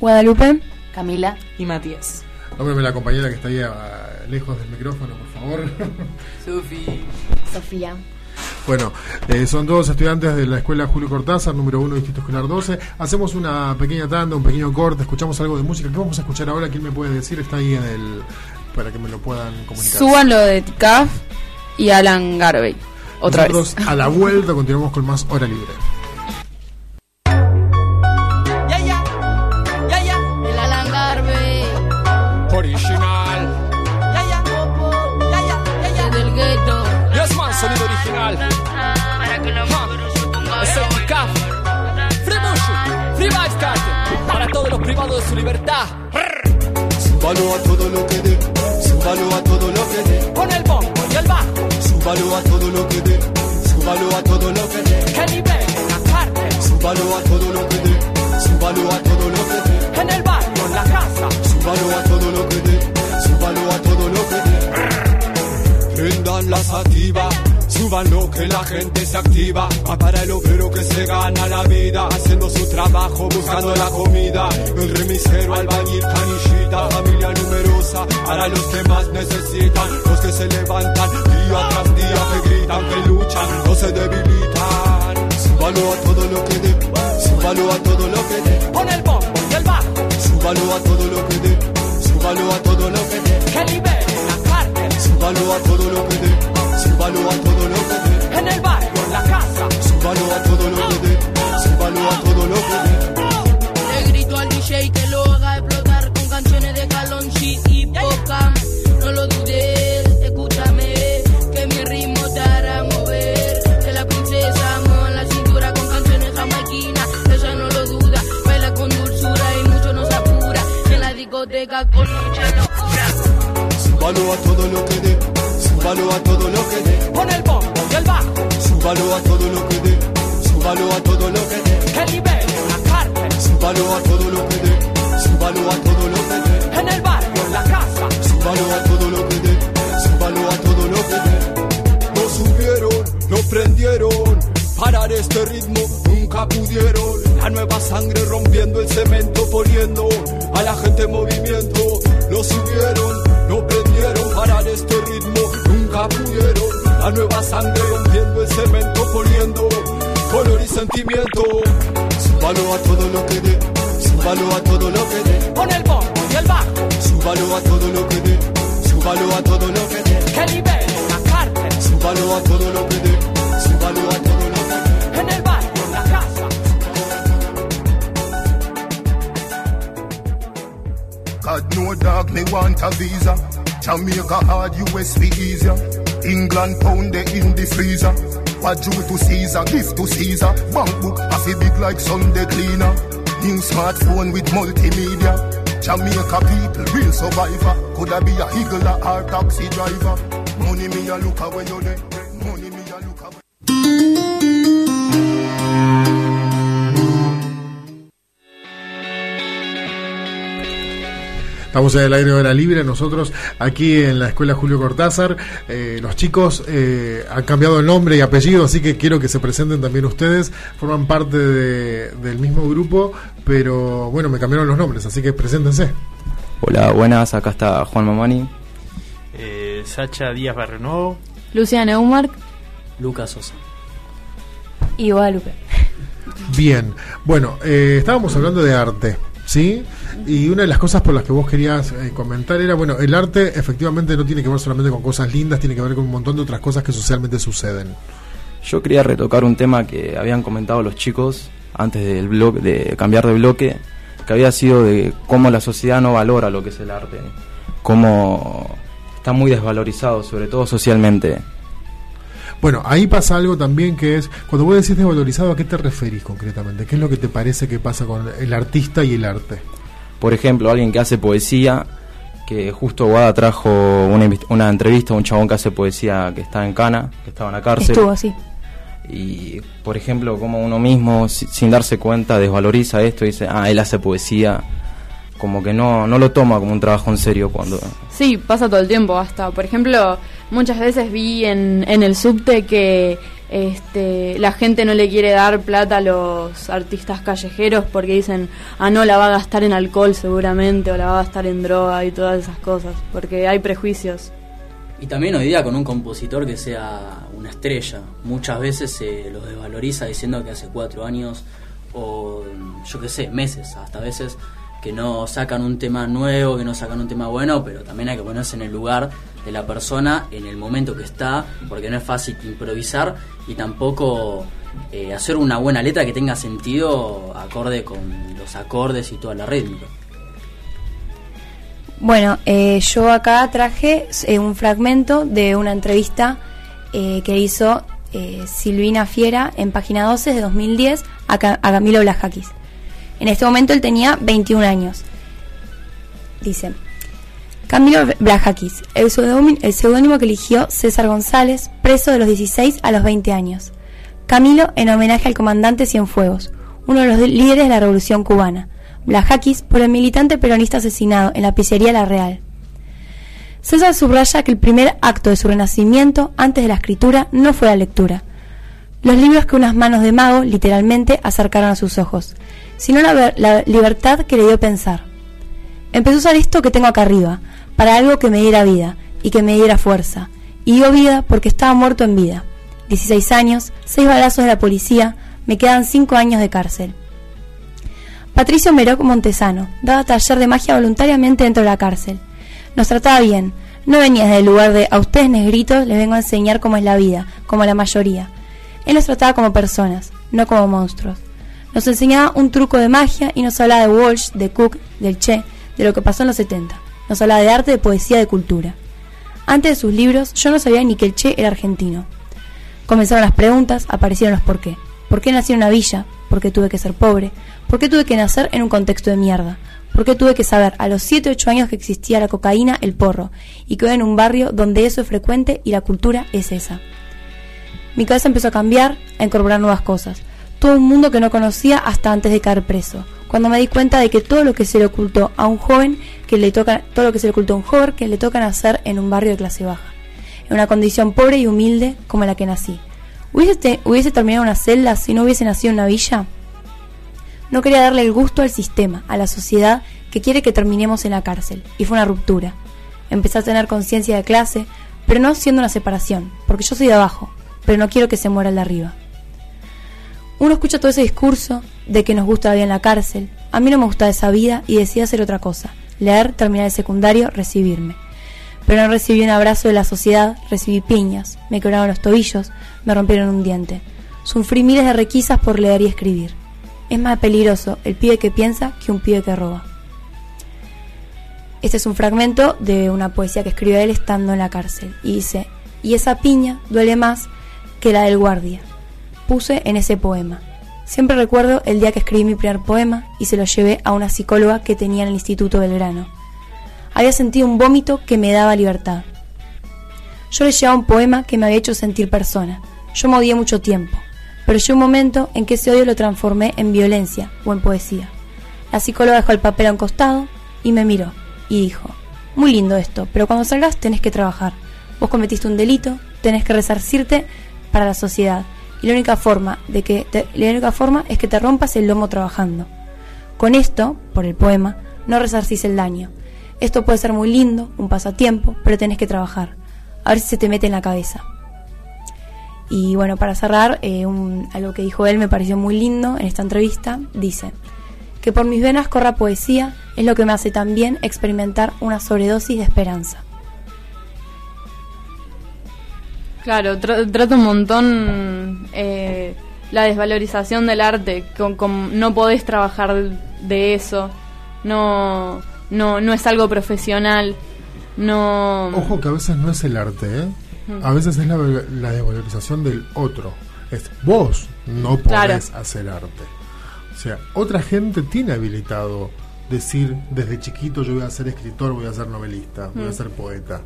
Guadalupe, Camila y Matías. Nómbrame la compañera que está ahí lejos del micrófono, por favor. Sofía. Sofía. Bueno, eh, son todos estudiantes de la Escuela Julio Cortázar, número 1, Distrito Escolar 12. Hacemos una pequeña tanda, un pequeño corte, escuchamos algo de música. ¿Qué vamos a escuchar ahora? ¿Quién me puede decir? Está ahí en el... para que me lo puedan comunicar. Suban lo de TICAF y Alan Garvey. Otra Nosotros, a la vuelta continuamos con más Hora Libre. Privados de su libertad. Súbalo a todo lo que dé. Súbalo a todo lo que dé. Con el bombo y el bajo. Súbalo a todo lo que dé. Súbalo a todo lo que dé. Que nivel la carne. Súbalo a todo lo que dé. Súbalo a todo lo que dé. La gente se activa. para el obrero que se gana la vida. Haciendo su trabajo, buscando la comida. El remisero, albañil, canillita. Familia numerosa para los que más necesitan. Los que se levantan día tras día, que gritan, que luchan, no se debilitan. Súbalo a todo lo que dé. Súbalo a todo lo que dé. Pon el bombo y el bajo. Súbalo a todo lo que dé. Súbalo a todo lo que dé. Que libere la carne. Súbalo a todo lo que dé. Súbalo a todo lo que dé. En el barrio, en la casa. Súbalo a todo lo que dé. Súbalo a todo lo que dé. Le grito al DJ que lo haga explotar con canciones de Calonchi y Poca. No lo dudes, escúchame. Que mi ritmo te hará mover. Que la princesa mueva la cintura con canciones jamaiquinas. Ella no lo duda. Baila con dulzura y mucho nos apura. En la discoteca con mucha locura. Súbalo a todo lo que dé súbalo a todo lo que dé. Pon el bombo. Súbalo a todo lo que dé. Súbalo a todo lo que dé. Que libere la carne. Súbalo a todo lo que dé. Súbalo a todo lo que dé. En el barrio, en la casa. Súbalo a todo lo que dé. Súbalo a todo lo que dé. No subieron, no prendieron. Parar este ritmo nunca pudieron. La nueva sangre rompiendo el cemento, poniendo a la gente en movimiento. Lo subieron, no prendieron. Parar este ritmo nunca pudieron La nueva sangre rompiendo el cemento, poniendo color y sentimiento. Súbalo a todo lo que dé, súbalo a todo lo que dé. Pon el bombo y el bajo. Súbalo a todo lo que dé, súbalo a todo lo que dé. Que libere la cárcel. Súbalo a todo lo que dé, súbalo a todo lo que dé. En el barrio, en la casa. God no dog, me want a visa. Jamaica hard, US be easier. England pound they in the freezer. What due to Caesar, gift to Caesar. Bank book, feel big like Sunday cleaner. New smartphone with multimedia. Jamaica people, real survivor. Coulda be a higgler or taxi driver. Money me a look away you there. Estamos en el aire de hora libre, nosotros aquí en la escuela Julio Cortázar. Eh, los chicos eh, han cambiado el nombre y apellido, así que quiero que se presenten también ustedes. Forman parte de- del mismo grupo, pero bueno, me cambiaron los nombres, así que preséntense. Hola, buenas, acá está Juan Mamani. Eh, Sacha Díaz Barrenuevo. Luciana Neumark Lucas Sosa. y Guadalupe. Bien, bueno, eh, estábamos hablando de arte, ¿sí? Y una de las cosas por las que vos querías eh, comentar era, bueno, el arte efectivamente no tiene que ver solamente con cosas lindas, tiene que ver con un montón de otras cosas que socialmente suceden. Yo quería retocar un tema que habían comentado los chicos antes del bloque, de cambiar de bloque, que había sido de cómo la sociedad no valora lo que es el arte, cómo está muy desvalorizado, sobre todo socialmente. Bueno, ahí pasa algo también que es, cuando vos decís desvalorizado, ¿a qué te referís concretamente? ¿Qué es lo que te parece que pasa con el artista y el arte? Por ejemplo, alguien que hace poesía, que justo Guada trajo una, una entrevista a un chabón que hace poesía que está en Cana, que estaba en la cárcel. Estuvo así. Y, por ejemplo, como uno mismo, si- sin darse cuenta, desvaloriza esto y dice, ah, él hace poesía. Como que no, no lo toma como un trabajo en serio cuando... Sí, pasa todo el tiempo. Hasta, por ejemplo, muchas veces vi en, en el subte que este, la gente no le quiere dar plata a los artistas callejeros porque dicen, ah, no, la va a gastar en alcohol seguramente o la va a gastar en droga y todas esas cosas, porque hay prejuicios. Y también hoy día con un compositor que sea una estrella. Muchas veces se los desvaloriza diciendo que hace cuatro años o yo qué sé, meses, hasta veces que no sacan un tema nuevo, que no sacan un tema bueno, pero también hay que ponerse en el lugar de la persona en el momento que está, porque no es fácil improvisar y tampoco eh, hacer una buena letra que tenga sentido acorde con los acordes y toda la rítmica. Bueno, eh, yo acá traje eh, un fragmento de una entrevista eh, que hizo eh, Silvina Fiera en página 12 de 2010 a, a Camilo Blajakis. En este momento él tenía 21 años. Dice, Camilo Blajakis, el seudónimo que eligió César González, preso de los 16 a los 20 años. Camilo en homenaje al comandante Cienfuegos, uno de los líderes de la Revolución Cubana. Blajakis por el militante peronista asesinado en la pizzería La Real. César subraya que el primer acto de su renacimiento antes de la escritura no fue la lectura. Los libros que unas manos de mago literalmente acercaron a sus ojos, sino la, la libertad que le dio pensar. Empezó a usar esto que tengo acá arriba, para algo que me diera vida y que me diera fuerza. Y dio vida porque estaba muerto en vida. 16 años, 6 balazos de la policía, me quedan 5 años de cárcel. Patricio Meroc Montesano daba taller de magia voluntariamente dentro de la cárcel. Nos trataba bien. No venía desde el lugar de a ustedes negritos les vengo a enseñar cómo es la vida, como la mayoría. Él nos trataba como personas, no como monstruos. Nos enseñaba un truco de magia y nos hablaba de Walsh, de Cook, del Che, de lo que pasó en los 70. Nos hablaba de arte, de poesía, de cultura. Antes de sus libros, yo no sabía ni que el Che era argentino. Comenzaron las preguntas, aparecieron los por qué. ¿Por qué nací en una villa? ¿Por qué tuve que ser pobre? ¿Por qué tuve que nacer en un contexto de mierda? ¿Por qué tuve que saber a los 7 8 años que existía la cocaína, el porro, y que en un barrio donde eso es frecuente y la cultura es esa? Mi cabeza empezó a cambiar, a incorporar nuevas cosas. Todo un mundo que no conocía hasta antes de caer preso. Cuando me di cuenta de que todo lo que se le ocultó a un joven, que le toca, todo lo que se le ocultó a un joven que le toca nacer en un barrio de clase baja, en una condición pobre y humilde como la que nací. ¿Hubiese, hubiese terminado una celda si no hubiese nacido en una villa? No quería darle el gusto al sistema, a la sociedad que quiere que terminemos en la cárcel, y fue una ruptura. Empecé a tener conciencia de clase, pero no siendo una separación, porque yo soy de abajo, pero no quiero que se muera el de arriba. Uno escucha todo ese discurso de que nos gusta la vida en la cárcel. A mí no me gusta esa vida y decidí hacer otra cosa. Leer, terminar el secundario, recibirme. Pero no recibí un abrazo de la sociedad, recibí piñas, me quebraron los tobillos, me rompieron un diente. Sufrí miles de requisas por leer y escribir. Es más peligroso el pibe que piensa que un pibe que roba. Este es un fragmento de una poesía que escribió él estando en la cárcel. Y dice, y esa piña duele más que la del guardia. Puse en ese poema. Siempre recuerdo el día que escribí mi primer poema y se lo llevé a una psicóloga que tenía en el Instituto Belgrano. Había sentido un vómito que me daba libertad. Yo le llevaba un poema que me había hecho sentir persona. Yo me odié mucho tiempo, pero llegó un momento en que ese odio lo transformé en violencia o en poesía. La psicóloga dejó el papel a un costado y me miró y dijo, muy lindo esto, pero cuando salgas tenés que trabajar. Vos cometiste un delito, tenés que resarcirte para la sociedad. Y la única forma de que te- la única forma es que te rompas el lomo trabajando. Con esto, por el poema, no resarcís el daño. Esto puede ser muy lindo, un pasatiempo, pero tenés que trabajar. A ver si se te mete en la cabeza. Y bueno, para cerrar, eh, algo que dijo él me pareció muy lindo en esta entrevista. Dice, que por mis venas corra poesía es lo que me hace también experimentar una sobredosis de esperanza. Claro, tra- trata un montón eh, la desvalorización del arte, con, con- no podés trabajar de eso, no, no, no es algo profesional, no... Ojo que a veces no es el arte, ¿eh? Mm. A veces es la, la desvalorización del otro. Es vos no podés Claro. hacer arte. O sea, otra gente tiene habilitado decir desde chiquito yo voy a ser escritor, voy a ser novelista, voy a Mm. ser poeta.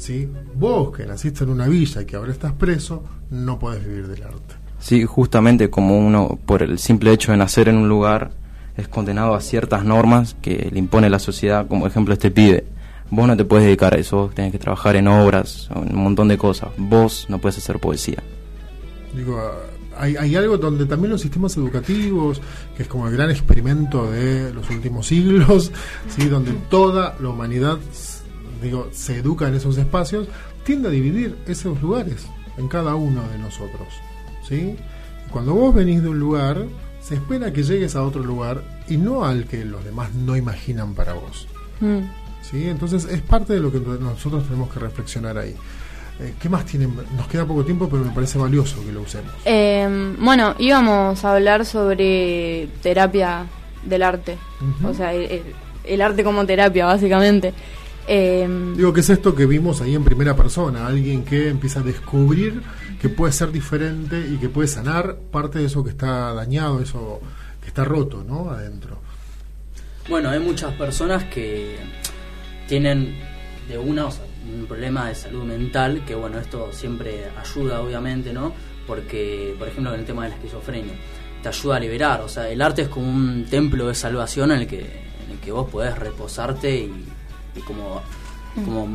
¿Sí? Vos que naciste en una villa y que ahora estás preso, no podés vivir del arte. Sí, justamente como uno, por el simple hecho de nacer en un lugar, es condenado a ciertas normas que le impone la sociedad, como ejemplo este pibe. Vos no te puedes dedicar a eso, vos tenés que trabajar en obras, en un montón de cosas. Vos no puedes hacer poesía. Digo, hay, hay algo donde también los sistemas educativos, que es como el gran experimento de los últimos siglos, ¿sí? donde toda la humanidad digo, se educa en esos espacios, tiende a dividir esos lugares en cada uno de nosotros. ¿sí? Cuando vos venís de un lugar, se espera que llegues a otro lugar y no al que los demás no imaginan para vos. Mm. ¿sí? Entonces es parte de lo que nosotros tenemos que reflexionar ahí. Eh, ¿Qué más tienen? Nos queda poco tiempo, pero me parece valioso que lo usemos. Eh, bueno, íbamos a hablar sobre terapia del arte, o sea, el arte como terapia, básicamente. Eh, Digo, ¿qué es esto que vimos ahí en primera persona? Alguien que empieza a descubrir que puede ser diferente y que puede sanar parte de eso que está dañado, eso que está roto, ¿no? Adentro. Bueno, hay muchas personas que tienen de una, o sea, un problema de salud mental, que bueno, esto siempre ayuda obviamente, ¿no? Porque, por ejemplo, en el tema de la esquizofrenia, te ayuda a liberar, o sea, el arte es como un templo de salvación en el que, en el que vos podés reposarte y, y como, como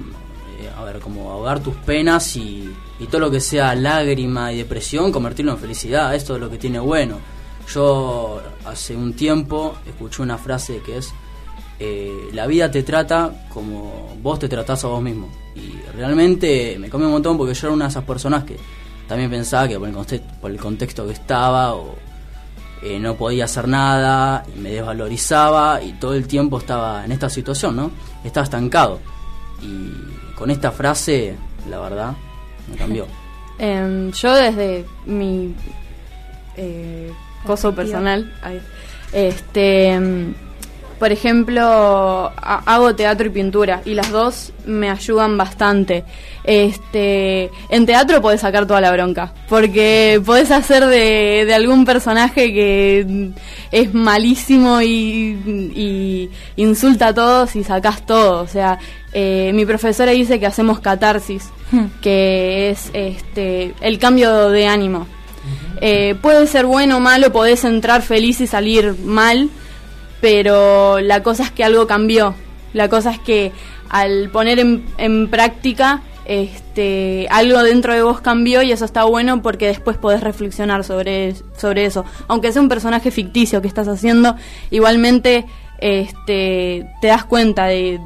eh, a ver, como ahogar tus penas y, todo lo que sea lágrima y depresión, convertirlo en felicidad, esto es lo que tiene bueno. Yo hace un tiempo escuché una frase que es, eh, la vida te trata como vos te tratás a vos mismo. Y realmente me cambió un montón porque yo era una de esas personas que también pensaba que por el, por el contexto que estaba o eh, no podía hacer nada, y me desvalorizaba y todo el tiempo estaba en esta situación, ¿no? Estaba estancado. Y con esta frase, la verdad, me cambió. Em, yo desde mi eh, coso personal, este, em, por ejemplo, ha- hago teatro y pintura y las dos me ayudan bastante. Este, en teatro podés sacar toda la bronca, porque podés hacer de, de algún personaje que es malísimo y, y insulta a todos y sacás todo. O sea, eh, mi profesora dice que hacemos catarsis, que es este el cambio de ánimo. Eh, puede ser bueno o malo, podés entrar feliz y salir mal, pero la cosa es que algo cambió. La cosa es que al poner en, en práctica, este, algo dentro de vos cambió y eso está bueno porque después podés reflexionar sobre, sobre eso. Aunque sea un personaje ficticio que estás haciendo, igualmente este, te das cuenta de,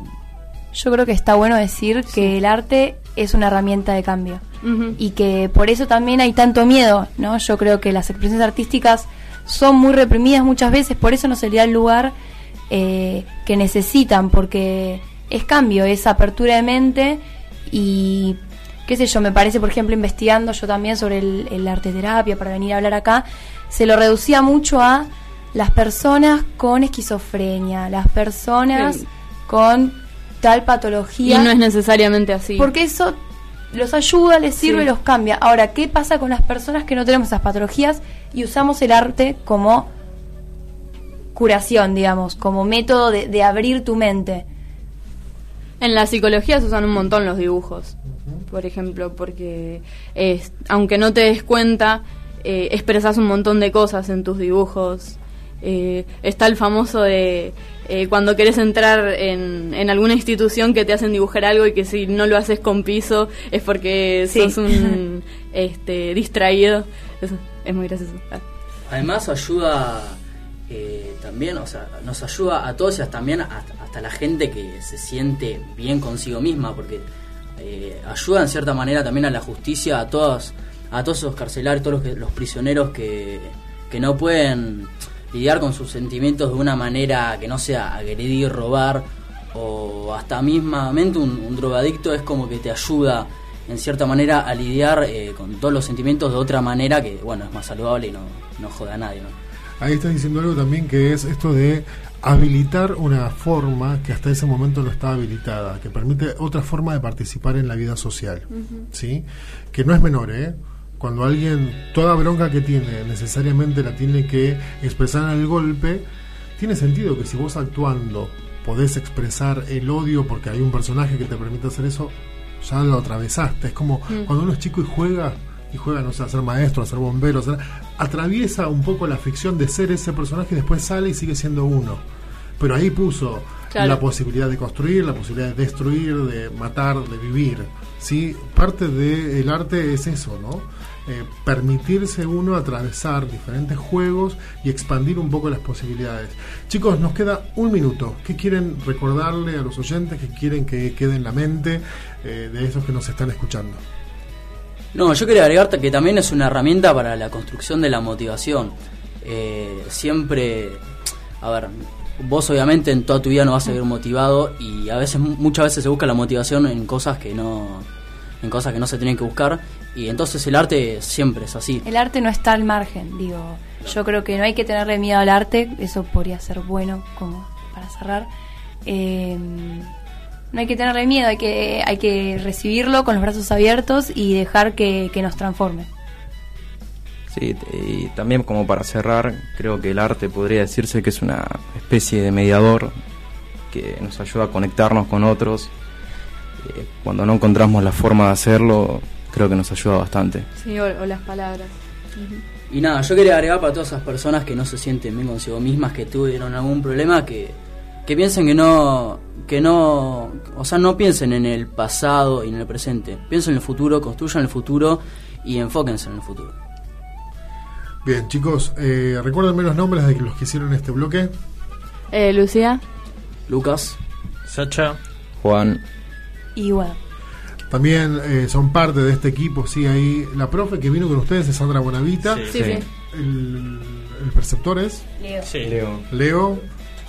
yo creo que está bueno decir que el arte es una herramienta de cambio y que por eso también hay tanto miedo, ¿no? Yo creo que las expresiones artísticas son muy reprimidas muchas veces, por eso no se le da el lugar eh, que necesitan, porque es cambio, es apertura de mente y qué sé yo, me parece, por ejemplo, investigando yo también sobre el, el arte terapia para venir a hablar acá, se lo reducía mucho a las personas con esquizofrenia, las personas Sí. con tal patología. Y no es necesariamente así. Porque eso los ayuda, les sirve, Sí. los cambia. Ahora, ¿qué pasa con las personas que no tenemos esas patologías y usamos el arte como curación, digamos, como método de, de abrir tu mente? En la psicología se usan un montón los dibujos, por ejemplo, porque es- aunque no te des cuenta, eh, expresas un montón de cosas en tus dibujos. Eh, está el famoso de eh, cuando querés entrar en, en alguna institución que te hacen dibujar algo y que si no lo haces con piso es porque Sí. sos un este, distraído. Eso es muy gracioso. Ah. Además ayuda eh, también, o sea, nos ayuda a todos y hasta también hasta, hasta la gente que se siente bien consigo misma, porque eh, ayuda en cierta manera también a la justicia, a todos, a todos esos carcelarios, todos los, que- los prisioneros que, que no pueden lidiar con sus sentimientos de una manera que no sea agredir, robar o hasta mismamente un, un drogadicto es como que te ayuda en cierta manera a lidiar eh, con todos los sentimientos de otra manera que bueno es más saludable y no, no jode a nadie ¿no? Ahí estás diciendo algo también que es esto de habilitar una forma que hasta ese momento no estaba habilitada, que permite otra forma de participar en la vida social, ¿sí? Que no es menor, ¿eh? Cuando alguien, toda bronca que tiene, necesariamente la tiene que expresar en el golpe, tiene sentido que si vos actuando podés expresar el odio porque hay un personaje que te permite hacer eso, ya lo atravesaste. Es como Mm. cuando uno es chico y juega, y juega, no sé, a ser maestro, a ser bombero, a ser- atraviesa un poco la ficción de ser ese personaje y después sale y sigue siendo uno. Pero ahí puso Claro. la posibilidad de construir, la posibilidad de destruir, de matar, de vivir. ¿sí? Parte del arte es eso, ¿no? Eh, permitirse uno atravesar diferentes juegos y expandir un poco las posibilidades. Chicos, nos queda un minuto. ¿Qué quieren recordarle a los oyentes? ¿Qué quieren que quede en la mente eh, de esos que nos están escuchando? No, yo quería agregarte que también es una herramienta para la construcción de la motivación. Eh, siempre, a ver, vos obviamente en toda tu vida no vas a ser motivado y a veces, muchas veces se busca la motivación en cosas que no, en cosas que no se tienen que buscar y entonces el arte siempre es así. El arte no está al margen, digo. Yo creo que no hay que tenerle miedo al arte, eso podría ser bueno como para cerrar. Eh, no hay que tenerle miedo, hay que, hay que recibirlo con los brazos abiertos y dejar que, que nos transforme. Sí, y también como para cerrar, creo que el arte podría decirse que es una especie de mediador que nos ayuda a conectarnos con otros. Eh, Cuando no encontramos la forma de hacerlo, creo que nos ayuda bastante. Sí, o, o las palabras. Y nada, yo quería agregar para todas esas personas que no se sienten bien consigo mismas, que tuvieron algún problema, que, que piensen que no, que no, o sea, no piensen en el pasado y en el presente, piensen en el futuro, construyan el futuro y enfóquense en el futuro. Bien, chicos, eh, recuérdenme los nombres de los que hicieron este bloque. Eh, Lucía. Lucas. Sacha. Juan. Y bueno, También eh, son parte de este equipo, sí, ahí la profe que vino con ustedes es Sandra Bonavita. Sí. Sí, sí. El, el perceptor es Leo. Sí. Leo. Leo.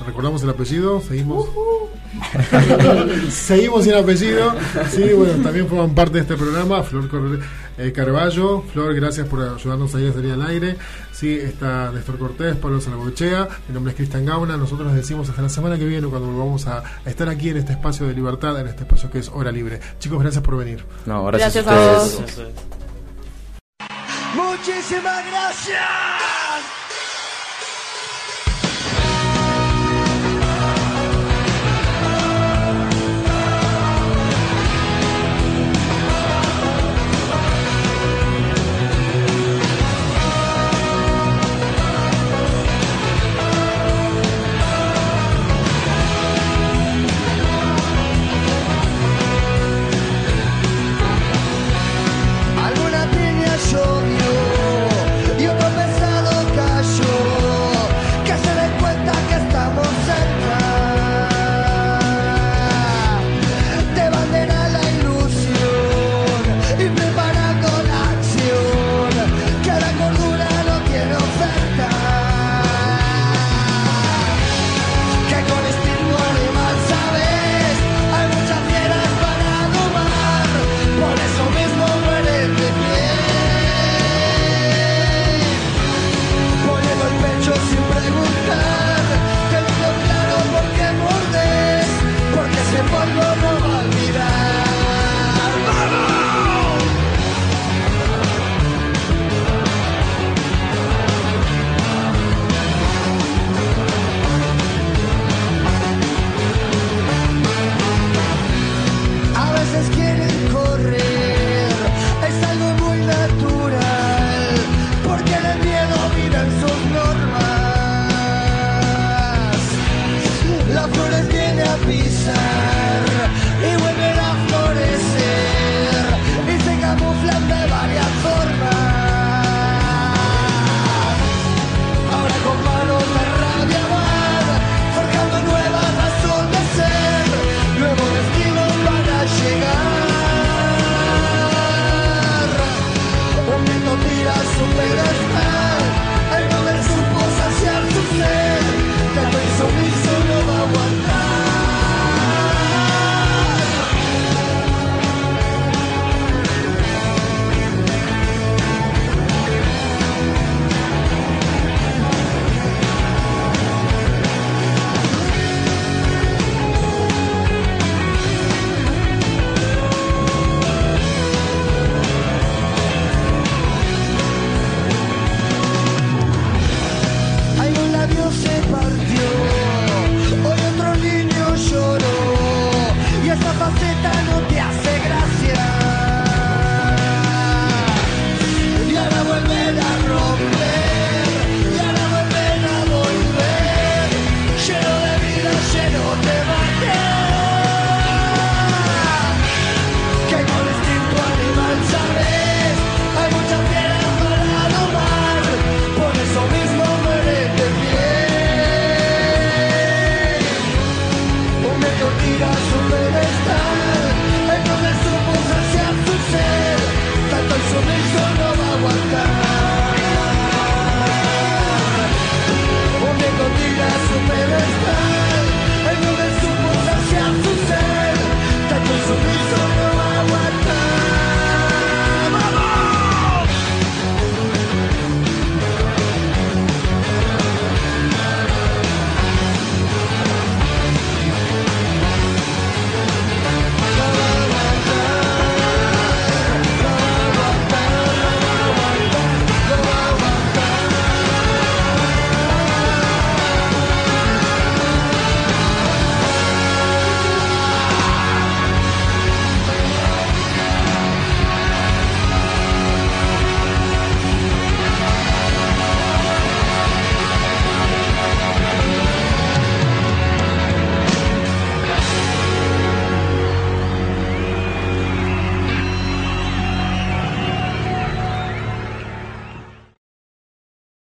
Recordamos el apellido, seguimos. seguimos sin apellido. Sí, bueno, también forman parte de este programa. Flor Cor- eh, Carballo. Flor, gracias por ayudarnos ahí a salir al aire. Sí, está Néstor Cortés, Pablo Salvochea. Mi nombre es Cristian Gauna. Nosotros les decimos hasta la semana que viene cuando volvamos a, a estar aquí en este espacio de libertad, en este espacio que es Hora Libre. Chicos, gracias por venir. No, gracias, Gracias a a ustedes. vos. Muchísimas gracias.